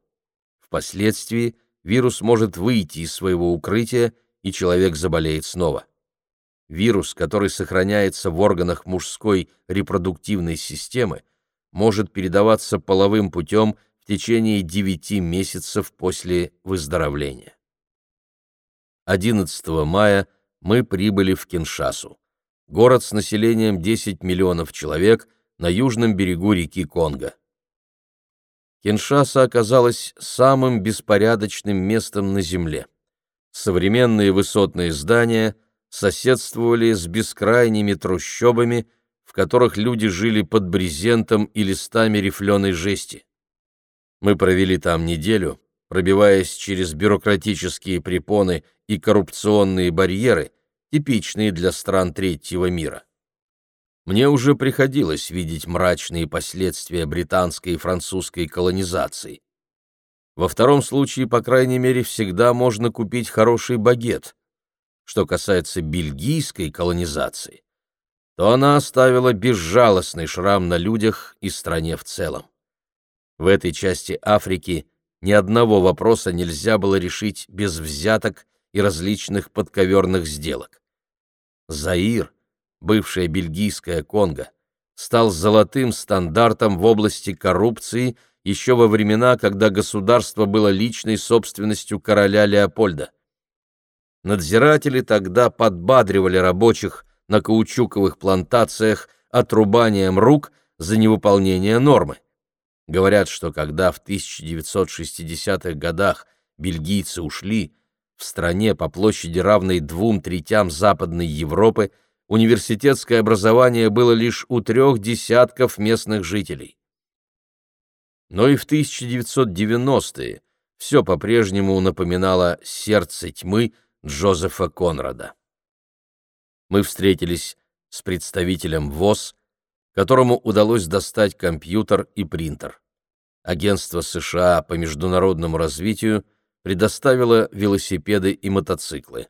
Впоследствии вирус может выйти из своего укрытия, и человек заболеет снова. Вирус, который сохраняется в органах мужской репродуктивной системы, может передаваться половым путем в течение 9 месяцев после выздоровления. 11 мая мы прибыли в Киншасу, город с населением 10 миллионов человек на южном берегу реки Конго. Киншаса оказалась самым беспорядочным местом на земле. Современные высотные здания соседствовали с бескрайними трущобами, в которых люди жили под брезентом и листами рифленой жести. Мы провели там неделю, пробиваясь через бюрократические препоны и коррупционные барьеры, типичные для стран третьего мира. Мне уже приходилось видеть мрачные последствия британской и французской колонизации. Во втором случае, по крайней мере, всегда можно купить хороший багет. Что касается бельгийской колонизации, то она оставила безжалостный шрам на людях и стране в целом. В этой части Африки ни одного вопроса нельзя было решить без взяток и различных подковерных сделок. Заир — бывшая бельгийская Конго, стал золотым стандартом в области коррупции еще во времена, когда государство было личной собственностью короля Леопольда. Надзиратели тогда подбадривали рабочих на каучуковых плантациях отрубанием рук за невыполнение нормы. Говорят, что когда в 1960-х годах бельгийцы ушли, в стране по площади равной двум третям Западной Европы – университетское образование было лишь у трех десятков местных жителей. Но и в 1990-е все по-прежнему напоминало «Сердце тьмы» Джозефа Конрада. Мы встретились с представителем ВОЗ, которому удалось достать компьютер и принтер. Агентство США по международному развитию предоставило велосипеды и мотоциклы.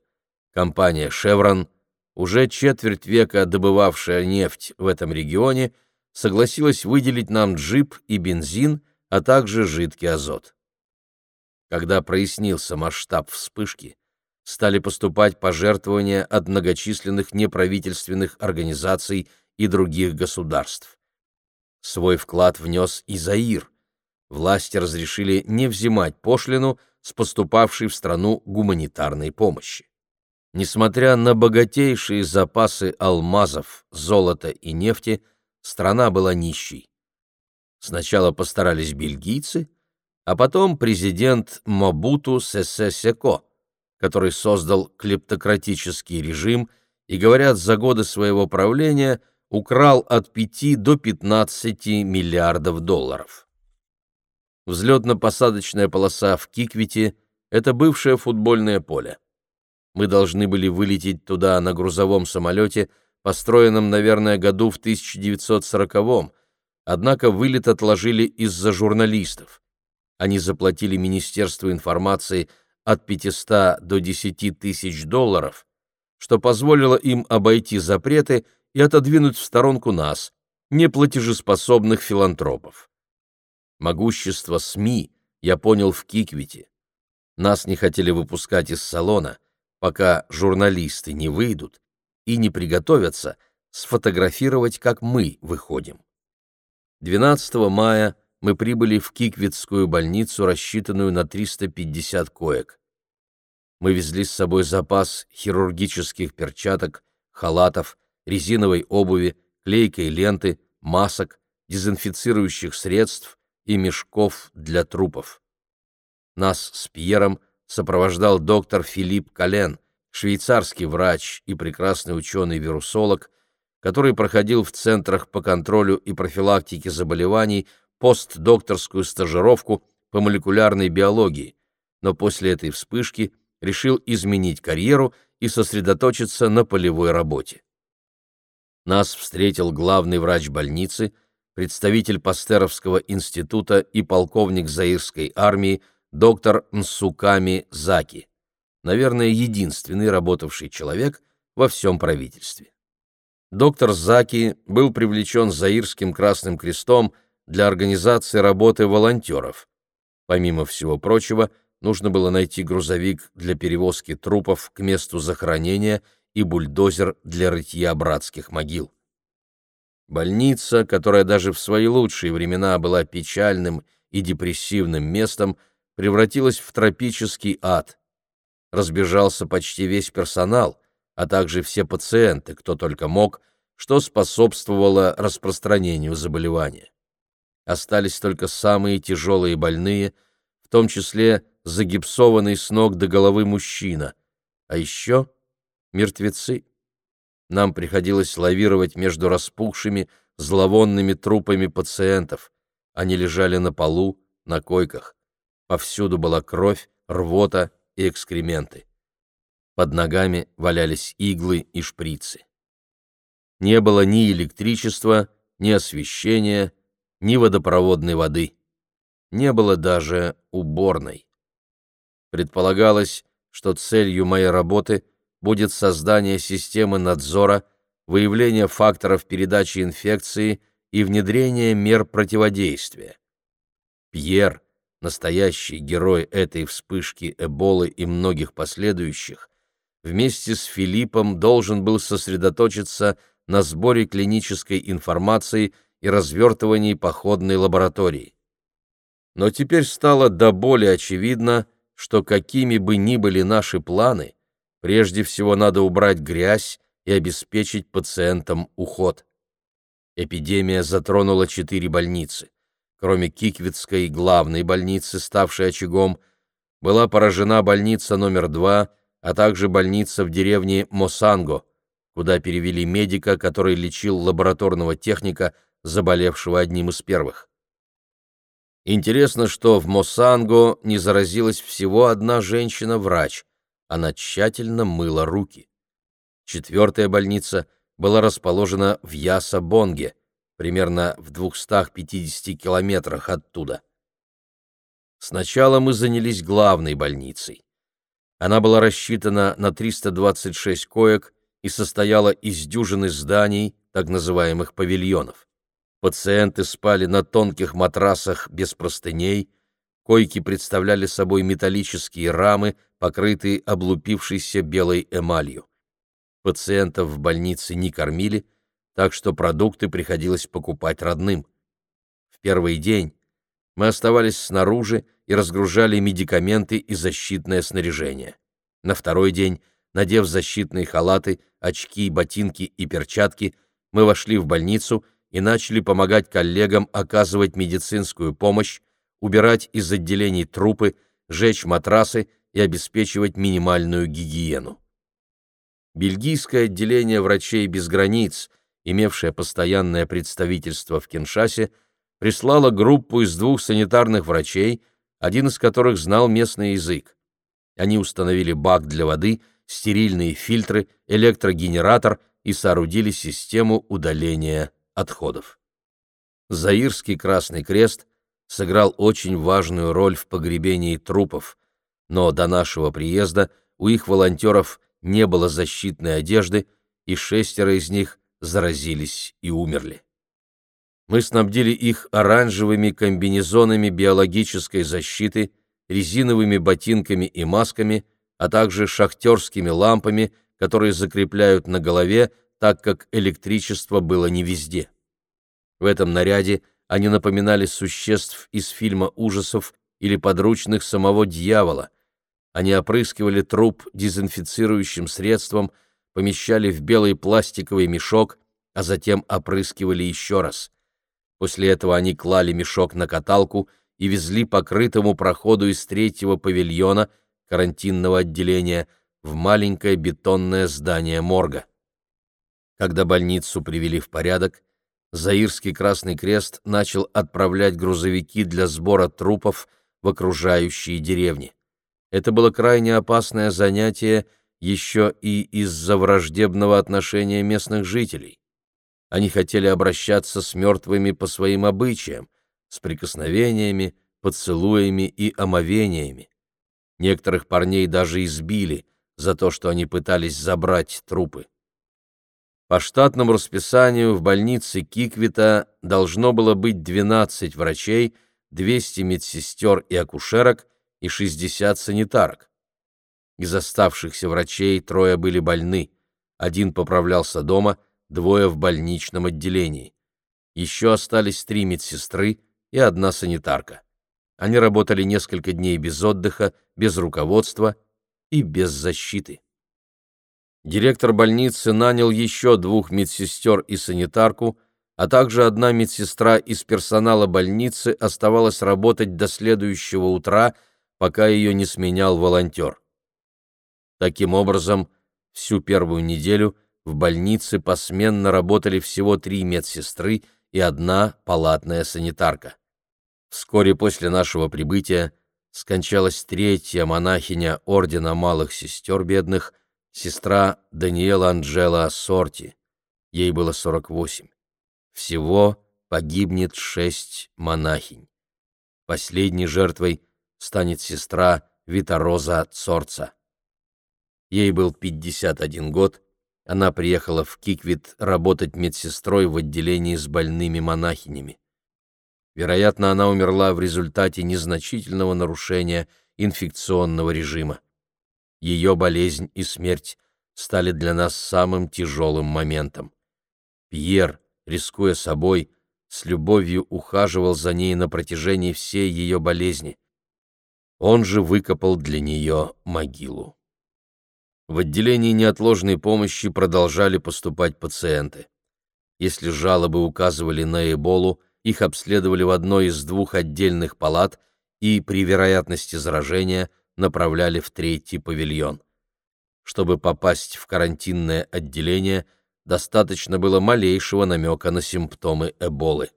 Компания «Шеврон» уже четверть века добывавшая нефть в этом регионе, согласилась выделить нам джип и бензин, а также жидкий азот. Когда прояснился масштаб вспышки, стали поступать пожертвования от многочисленных неправительственных организаций и других государств. Свой вклад внес и Заир. Власти разрешили не взимать пошлину с поступавшей в страну гуманитарной помощи. Несмотря на богатейшие запасы алмазов, золота и нефти, страна была нищей. Сначала постарались бельгийцы, а потом президент Мобуту Сесе Секо, который создал клептократический режим и, говорят, за годы своего правления украл от 5 до 15 миллиардов долларов. Взлетно-посадочная полоса в Киквите — это бывшее футбольное поле. Мы должны были вылететь туда на грузовом самолете, построенном, наверное, году в 1940-м, однако вылет отложили из-за журналистов. Они заплатили Министерству информации от 500 до 10 тысяч долларов, что позволило им обойти запреты и отодвинуть в сторонку нас, неплатежеспособных филантропов. Могущество СМИ я понял в Киквите. Нас не хотели выпускать из салона, пока журналисты не выйдут и не приготовятся сфотографировать, как мы выходим. 12 мая мы прибыли в Киквитскую больницу, рассчитанную на 350 коек. Мы везли с собой запас хирургических перчаток, халатов, резиновой обуви, клейкой ленты, масок, дезинфицирующих средств и мешков для трупов. Нас с Пьером сопровождал доктор Филипп Кален, швейцарский врач и прекрасный ученый-вирусолог, который проходил в центрах по контролю и профилактике заболеваний постдокторскую стажировку по молекулярной биологии, но после этой вспышки решил изменить карьеру и сосредоточиться на полевой работе. Нас встретил главный врач больницы, представитель Пастеровского института и полковник Заирской армии доктор Нсуками Заки, наверное, единственный работавший человек во всем правительстве. Доктор Заки был привлечен Заирским Красным Крестом для организации работы волонтеров. Помимо всего прочего, нужно было найти грузовик для перевозки трупов к месту захоронения и бульдозер для рытья братских могил. Больница, которая даже в свои лучшие времена была печальным и депрессивным местом, превратилась в тропический ад. Разбежался почти весь персонал, а также все пациенты, кто только мог, что способствовало распространению заболевания. Остались только самые тяжелые больные, в том числе загипсованный с ног до головы мужчина, а еще мертвецы. Нам приходилось лавировать между распухшими, зловонными трупами пациентов. Они лежали на полу, на койках. Повсюду была кровь, рвота и экскременты. Под ногами валялись иглы и шприцы. Не было ни электричества, ни освещения, ни водопроводной воды. Не было даже уборной. Предполагалось, что целью моей работы будет создание системы надзора, выявление факторов передачи инфекции и внедрение мер противодействия. Пьер, настоящий герой этой вспышки Эболы и многих последующих, вместе с Филиппом должен был сосредоточиться на сборе клинической информации и развертывании походной лаборатории. Но теперь стало до боли очевидно, что какими бы ни были наши планы, прежде всего надо убрать грязь и обеспечить пациентам уход. Эпидемия затронула четыре больницы. Кроме Киквитской главной больницы, ставшей очагом, была поражена больница номер два, а также больница в деревне Мосанго, куда перевели медика, который лечил лабораторного техника, заболевшего одним из первых. Интересно, что в Мосанго не заразилась всего одна женщина-врач. Она тщательно мыла руки. Четвертая больница была расположена в Яса-Бонге, примерно в 250 километрах оттуда. Сначала мы занялись главной больницей. Она была рассчитана на 326 коек и состояла из дюжины зданий, так называемых павильонов. Пациенты спали на тонких матрасах без простыней, койки представляли собой металлические рамы, покрытые облупившейся белой эмалью. Пациентов в больнице не кормили, так что продукты приходилось покупать родным. В первый день мы оставались снаружи и разгружали медикаменты и защитное снаряжение. На второй день, надев защитные халаты, очки, ботинки и перчатки, мы вошли в больницу и начали помогать коллегам оказывать медицинскую помощь, убирать из отделений трупы, жечь матрасы и обеспечивать минимальную гигиену. Бельгийское отделение врачей без границ, имевшее постоянное представительство в Киншасе, прислало группу из двух санитарных врачей, один из которых знал местный язык. Они установили бак для воды, стерильные фильтры, электрогенератор и соорудили систему удаления отходов. Заирский Красный Крест сыграл очень важную роль в погребении трупов, но до нашего приезда у их волонтеров не было защитной одежды, и шестеро из них заразились и умерли. Мы снабдили их оранжевыми комбинезонами биологической защиты, резиновыми ботинками и масками, а также шахтерскими лампами, которые закрепляют на голове, так как электричество было не везде. В этом наряде они напоминали существ из фильма ужасов или подручных самого дьявола. Они опрыскивали труп дезинфицирующим средством, помещали в белый пластиковый мешок, а затем опрыскивали еще раз. После этого они клали мешок на каталку и везли по крытому проходу из третьего павильона, карантинного отделения, в маленькое бетонное здание морга. Когда больницу привели в порядок, Заирский Красный Крест начал отправлять грузовики для сбора трупов в окружающие деревни. Это было крайне опасное занятие еще и из-за враждебного отношения местных жителей. Они хотели обращаться с мертвыми по своим обычаям, с прикосновениями, поцелуями и омовениями. Некоторых парней даже избили за то, что они пытались забрать трупы. По штатному расписанию в больнице Киквита должно было быть 12 врачей, 200 медсестер и акушерок и 60 санитарок. Из оставшихся врачей трое были больны, один поправлялся дома, двое в больничном отделении. Еще остались три медсестры и одна санитарка. Они работали несколько дней без отдыха, без руководства и без защиты. Директор больницы нанял еще двух медсестер и санитарку, а также одна медсестра из персонала больницы оставалась работать до следующего утра, пока ее не сменял волонтер. Таким образом, всю первую неделю в больнице посменно работали всего три медсестры и одна палатная санитарка. Вскоре после нашего прибытия скончалась третья монахиня Ордена Малых Сестер Бедных – сестра Даниэла Анджела Сорти. Ей было 48. Всего погибнет шесть монахинь. Последней жертвой станет сестра Витароза Цорца. Ей был 51 год, она приехала в Киквит работать медсестрой в отделении с больными монахинями. Вероятно, она умерла в результате незначительного нарушения инфекционного режима. Ее болезнь и смерть стали для нас самым тяжелым моментом. Пьер, рискуя собой, с любовью ухаживал за ней на протяжении всей ее болезни. Он же выкопал для нее могилу. В отделении неотложной помощи продолжали поступать пациенты. Если жалобы указывали на эболу, их обследовали в одной из двух отдельных палат и, при вероятности заражения, направляли в третий павильон. Чтобы попасть в карантинное отделение, достаточно было малейшего намека на симптомы эболы.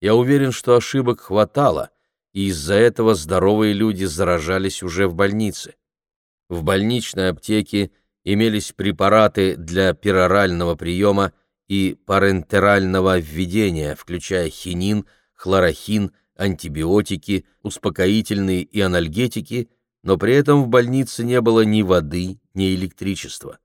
Я уверен, что ошибок хватало, и из-за этого здоровые люди заражались уже в больнице. В больничной аптеке имелись препараты для перорального приема и парентерального введения, включая хинин, хлорохин, антибиотики, успокоительные и анальгетики, но при этом в больнице не было ни воды, ни электричества.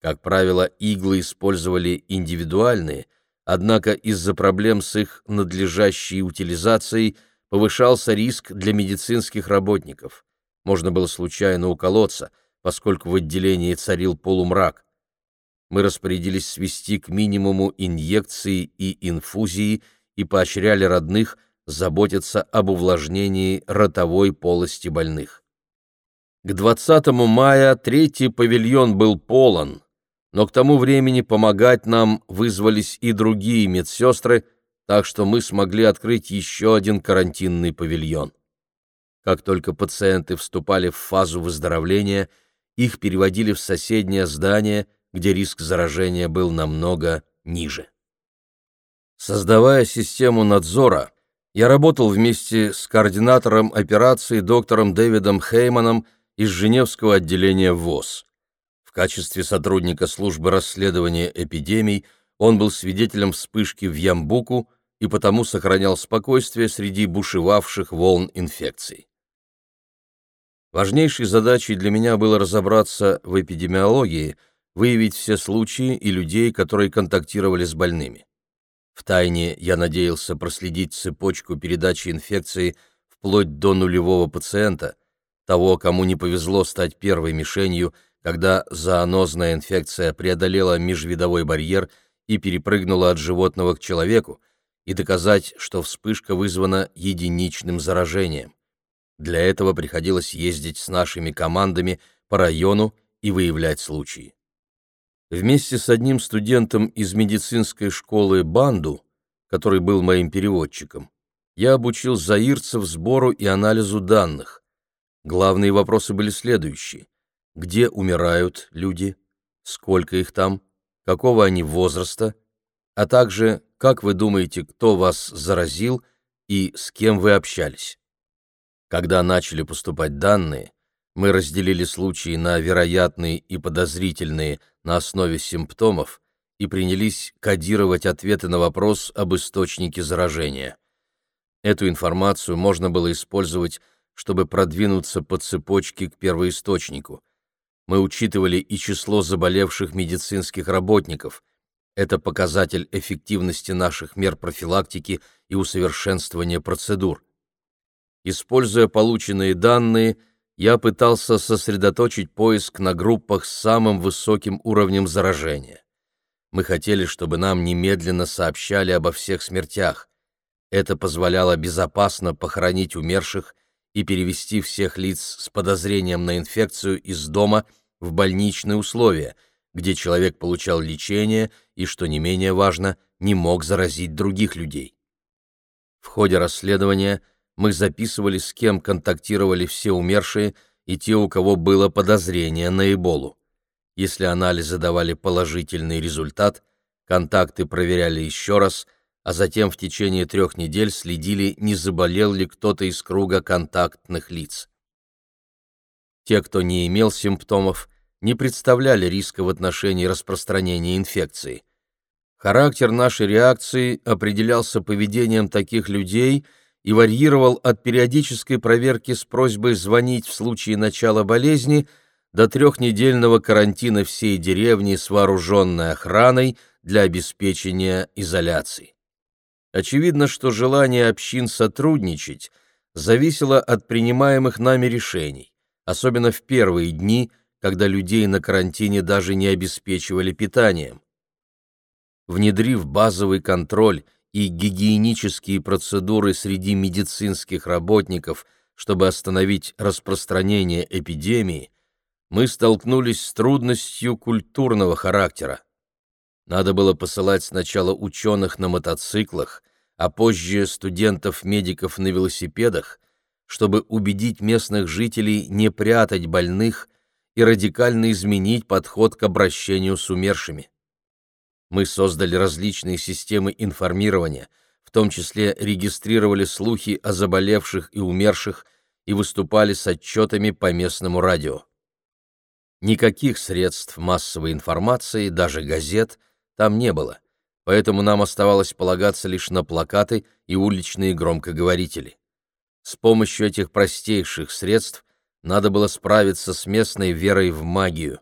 Как правило, иглы использовали индивидуальные, однако из-за проблем с их надлежащей утилизацией повышался риск для медицинских работников. Можно было случайно уколоться, поскольку в отделении царил полумрак. Мы распорядились свести к минимуму инъекции и инфузии и поощряли родных – заботиться об увлажнении ротовой полости больных. К 20 мая третий павильон был полон, но к тому времени помогать нам вызвались и другие медсестры, так что мы смогли открыть еще один карантинный павильон. Как только пациенты вступали в фазу выздоровления, их переводили в соседнее здание, где риск заражения был намного ниже. Создавая систему надзора, я работал вместе с координатором операции доктором Дэвидом Хейманом из Женевского отделения ВОЗ. В качестве сотрудника службы расследования эпидемий он был свидетелем вспышки в Ямбуку и потому сохранял спокойствие среди бушевавших волн инфекций. Важнейшей задачей для меня было разобраться в эпидемиологии, выявить все случаи и людей, которые контактировали с больными. Втайне я надеялся проследить цепочку передачи инфекции вплоть до нулевого пациента, того, кому не повезло стать первой мишенью, когда зоонозная инфекция преодолела межвидовой барьер и перепрыгнула от животного к человеку, и доказать, что вспышка вызвана единичным заражением. Для этого приходилось ездить с нашими командами по району и выявлять случаи. Вместе с одним студентом из медицинской школы Банду, который был моим переводчиком, я обучил заирцев сбору и анализу данных. Главные вопросы были следующие. Где умирают люди? Сколько их там? Какого они возраста? А также, как вы думаете, кто вас заразил и с кем вы общались? Когда начали поступать данные, мы разделили случаи на вероятные и подозрительные на основе симптомов и принялись кодировать ответы на вопрос об источнике заражения. Эту информацию можно было использовать, чтобы продвинуться по цепочке к первоисточнику. Мы учитывали и число заболевших медицинских работников. Это показатель эффективности наших мер профилактики и усовершенствования процедур. Используя полученные данные, я пытался сосредоточить поиск на группах с самым высоким уровнем заражения. Мы хотели, чтобы нам немедленно сообщали обо всех смертях. Это позволяло безопасно похоронить умерших и перевести всех лиц с подозрением на инфекцию из дома в больничные условия, где человек получал лечение и, что не менее важно, не мог заразить других людей. В ходе расследования – мы записывали, с кем контактировали все умершие и те, у кого было подозрение на Эболу. Если анализы давали положительный результат, контакты проверяли еще раз, а затем в течение трех недель следили, не заболел ли кто-то из круга контактных лиц. Те, кто не имел симптомов, не представляли риска в отношении распространения инфекции. Характер нашей реакции определялся поведением таких людей – и варьировал от периодической проверки с просьбой звонить в случае начала болезни до трехнедельного карантина всей деревни с вооруженной охраной для обеспечения изоляции. Очевидно, что желание общин сотрудничать зависело от принимаемых нами решений, особенно в первые дни, когда людей на карантине даже не обеспечивали питанием. Внедрив базовый контроль и гигиенические процедуры среди медицинских работников, чтобы остановить распространение эпидемии, мы столкнулись с трудностью культурного характера. Надо было посылать сначала ученых на мотоциклах, а позже студентов-медиков на велосипедах, чтобы убедить местных жителей не прятать больных и радикально изменить подход к обращению с умершими. Мы создали различные системы информирования, в том числе регистрировали слухи о заболевших и умерших и выступали с отчетами по местному радио. Никаких средств массовой информации, даже газет, там не было, поэтому нам оставалось полагаться лишь на плакаты и уличные громкоговорители. С помощью этих простейших средств надо было справиться с местной верой в магию.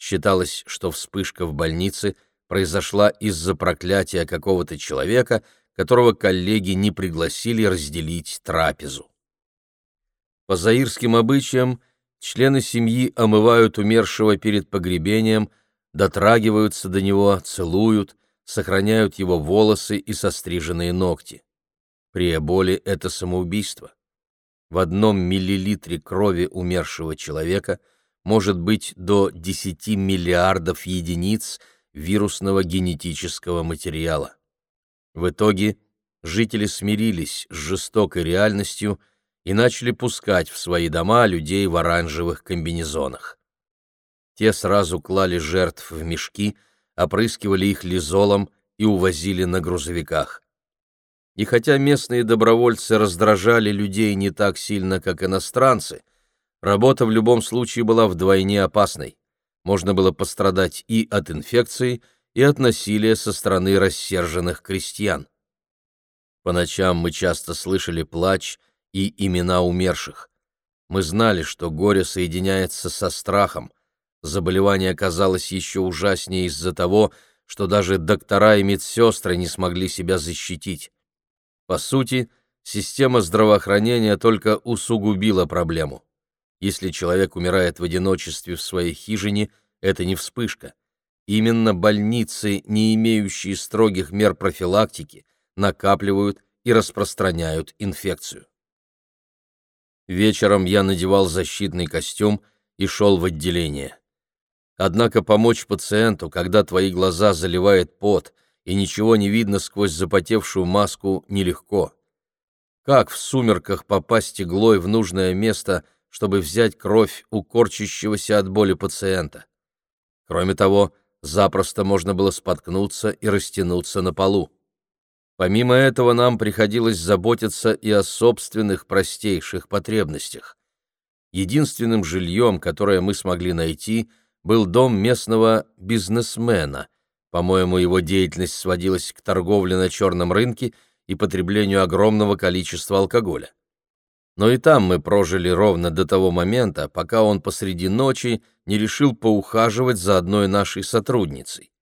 Считалось, что вспышка в больнице – произошла из-за проклятия какого-то человека, которого коллеги не пригласили разделить трапезу. По заирским обычаям члены семьи омывают умершего перед погребением, дотрагиваются до него, целуют, сохраняют его волосы и состриженные ногти. При эболе это самоубийство. В одном миллилитре крови умершего человека может быть до 10 миллиардов единиц – вирусного генетического материала. В итоге жители смирились с жестокой реальностью и начали пускать в свои дома людей в оранжевых комбинезонах. Те сразу клали жертв в мешки, опрыскивали их лизолом и увозили на грузовиках. И хотя местные добровольцы раздражали людей не так сильно, как иностранцы, работа в любом случае была вдвойне опасной можно было пострадать и от инфекции, и от насилия со стороны рассерженных крестьян. По ночам мы часто слышали плач и имена умерших. Мы знали, что горе соединяется со страхом. Заболевание оказалось еще ужаснее из-за того, что даже доктора и медсестры не смогли себя защитить. По сути, система здравоохранения только усугубила проблему. Если человек умирает в одиночестве в своей хижине, это не вспышка. Именно больницы, не имеющие строгих мер профилактики, накапливают и распространяют инфекцию. Вечером я надевал защитный костюм и шел в отделение. Однако помочь пациенту, когда твои глаза заливает пот и ничего не видно сквозь запотевшую маску, нелегко. Как в сумерках попасть иглой в нужное место, чтобы взять кровь у корчащегося от боли пациента? Кроме того, запросто можно было споткнуться и растянуться на полу. Помимо этого нам приходилось заботиться и о собственных простейших потребностях. Единственным жильем, которое мы смогли найти, был дом местного бизнесмена. По-моему, его деятельность сводилась к торговле на черном рынке и потреблению огромного количества алкоголя. Но и там мы прожили ровно до того момента, пока он посреди ночи не решил поухаживать за одной нашей сотрудницей.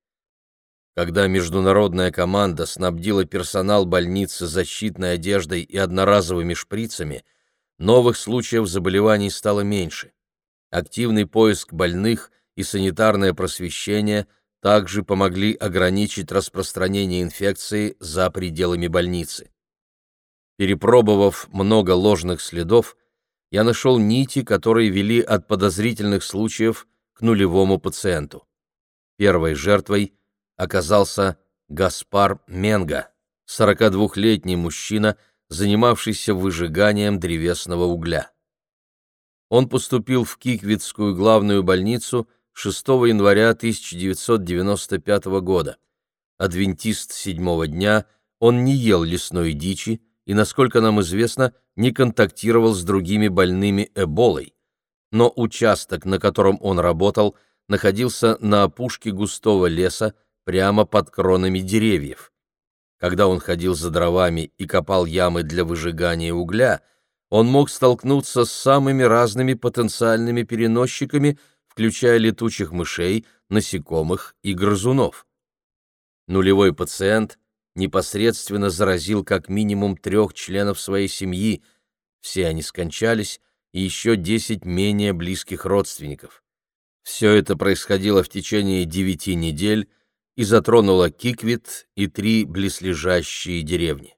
Когда международная команда снабдила персонал больницы защитной одеждой и одноразовыми шприцами, новых случаев заболеваний стало меньше. Активный поиск больных и санитарное просвещение также помогли ограничить распространение инфекции за пределами больницы. Перепробовав много ложных следов, я нашел нити, которые вели от подозрительных случаев к нулевому пациенту. Первой жертвой – оказался Гаспар Менга, 42-летний мужчина, занимавшийся выжиганием древесного угля. Он поступил в Киквитскую главную больницу 6 января 1995 года. Адвентист седьмого дня, он не ел лесной дичи и, насколько нам известно, не контактировал с другими больными эболой. Но участок, на котором он работал, находился на опушке густого леса, прямо под кронами деревьев. Когда он ходил за дровами и копал ямы для выжигания угля, он мог столкнуться с самыми разными потенциальными переносчиками, включая летучих мышей, насекомых и грызунов. Нулевой пациент непосредственно заразил как минимум трех членов своей семьи, все они скончались, и еще десять менее близких родственников. Все это происходило в течение девяти недель, и затронула Киквит и три близлежащие деревни.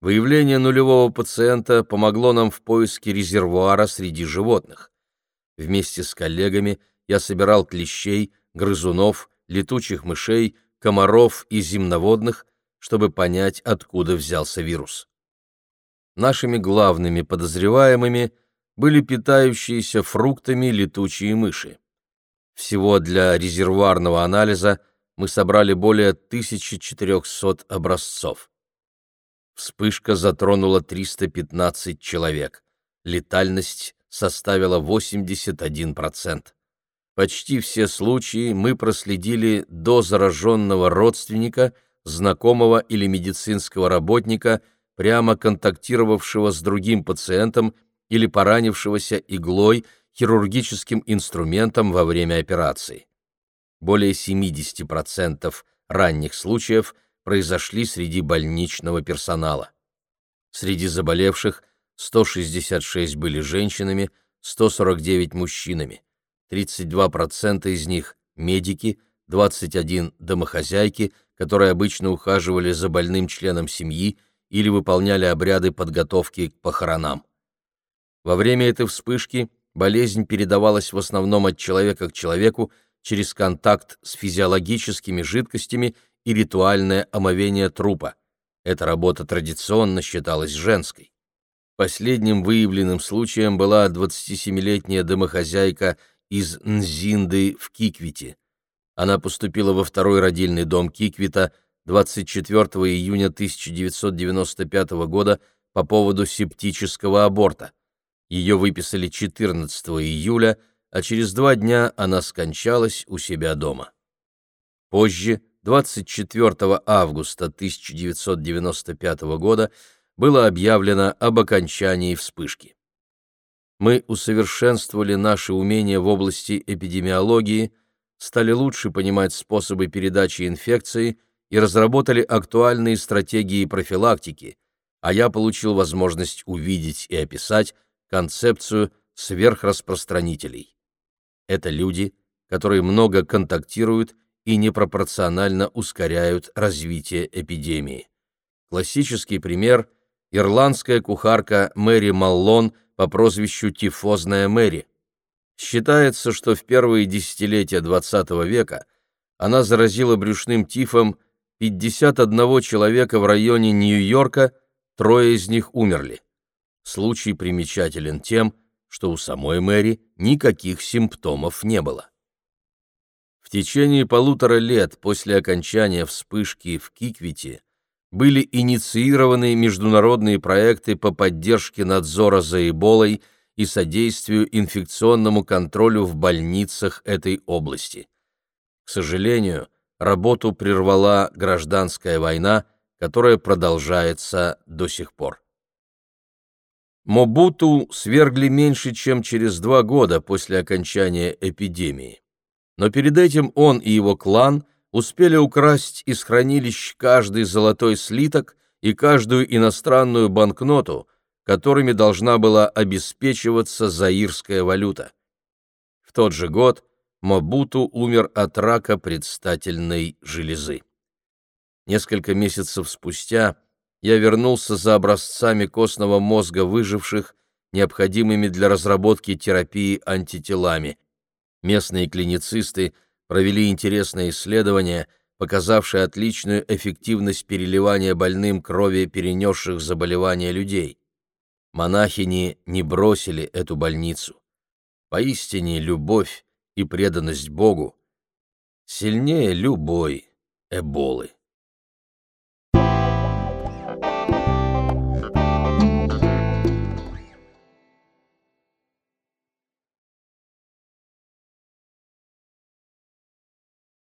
Выявление нулевого пациента помогло нам в поиске резервуара среди животных. Вместе с коллегами я собирал клещей, грызунов, летучих мышей, комаров и земноводных, чтобы понять, откуда взялся вирус. Нашими главными подозреваемыми были питающиеся фруктами летучие мыши. Всего для резервуарного анализа мы собрали более 1400 образцов. Вспышка затронула 315 человек. Летальность составила 81%. Почти все случаи мы проследили до зараженного родственника, знакомого или медицинского работника, прямо контактировавшего с другим пациентом или поранившегося иглой, хирургическим инструментом во время операции более 70% ранних случаев произошли среди больничного персонала. Среди заболевших 166 были женщинами, 149 мужчинами, 32% из них – медики, 21 – домохозяйки, которые обычно ухаживали за больным членом семьи или выполняли обряды подготовки к похоронам. Во время этой вспышки болезнь передавалась в основном от человека к человеку через контакт с физиологическими жидкостями и ритуальное омовение трупа. Эта работа традиционно считалась женской. Последним выявленным случаем была 27-летняя домохозяйка из Нзинды в Киквите. Она поступила во второй родильный дом Киквита 24 июня 1995 года по поводу септического аборта. Ее выписали 14 июля – а через два дня она скончалась у себя дома. Позже, 24 августа 1995 года, было объявлено об окончании вспышки. Мы усовершенствовали наши умения в области эпидемиологии, стали лучше понимать способы передачи инфекции и разработали актуальные стратегии профилактики, а я получил возможность увидеть и описать концепцию сверхраспространителей. Это люди, которые много контактируют и непропорционально ускоряют развитие эпидемии. Классический пример – ирландская кухарка Мэри Маллон по прозвищу «Тифозная Мэри». Считается, что в первые десятилетия XX века она заразила брюшным тифом 51 человека в районе Нью-Йорка, трое из них умерли. Случай примечателен тем, что у самой Мэри никаких симптомов не было. В течение полутора лет после окончания вспышки в Киквите были инициированы международные проекты по поддержке надзора за Эболой и содействию инфекционному контролю в больницах этой области. К сожалению, работу прервала гражданская война, которая продолжается до сих пор. Мобуту свергли меньше, чем через два года после окончания эпидемии. Но перед этим он и его клан успели украсть из хранилищ каждый золотой слиток и каждую иностранную банкноту, которыми должна была обеспечиваться заирская валюта. В тот же год Мобуту умер от рака предстательной железы. Несколько месяцев спустя я вернулся за образцами костного мозга выживших, необходимыми для разработки терапии антителами. Местные клиницисты провели интересное исследование, показавшее отличную эффективность переливания больным крови перенесших заболевания людей. Монахини не бросили эту больницу. Поистине любовь и преданность Богу сильнее любой эболы.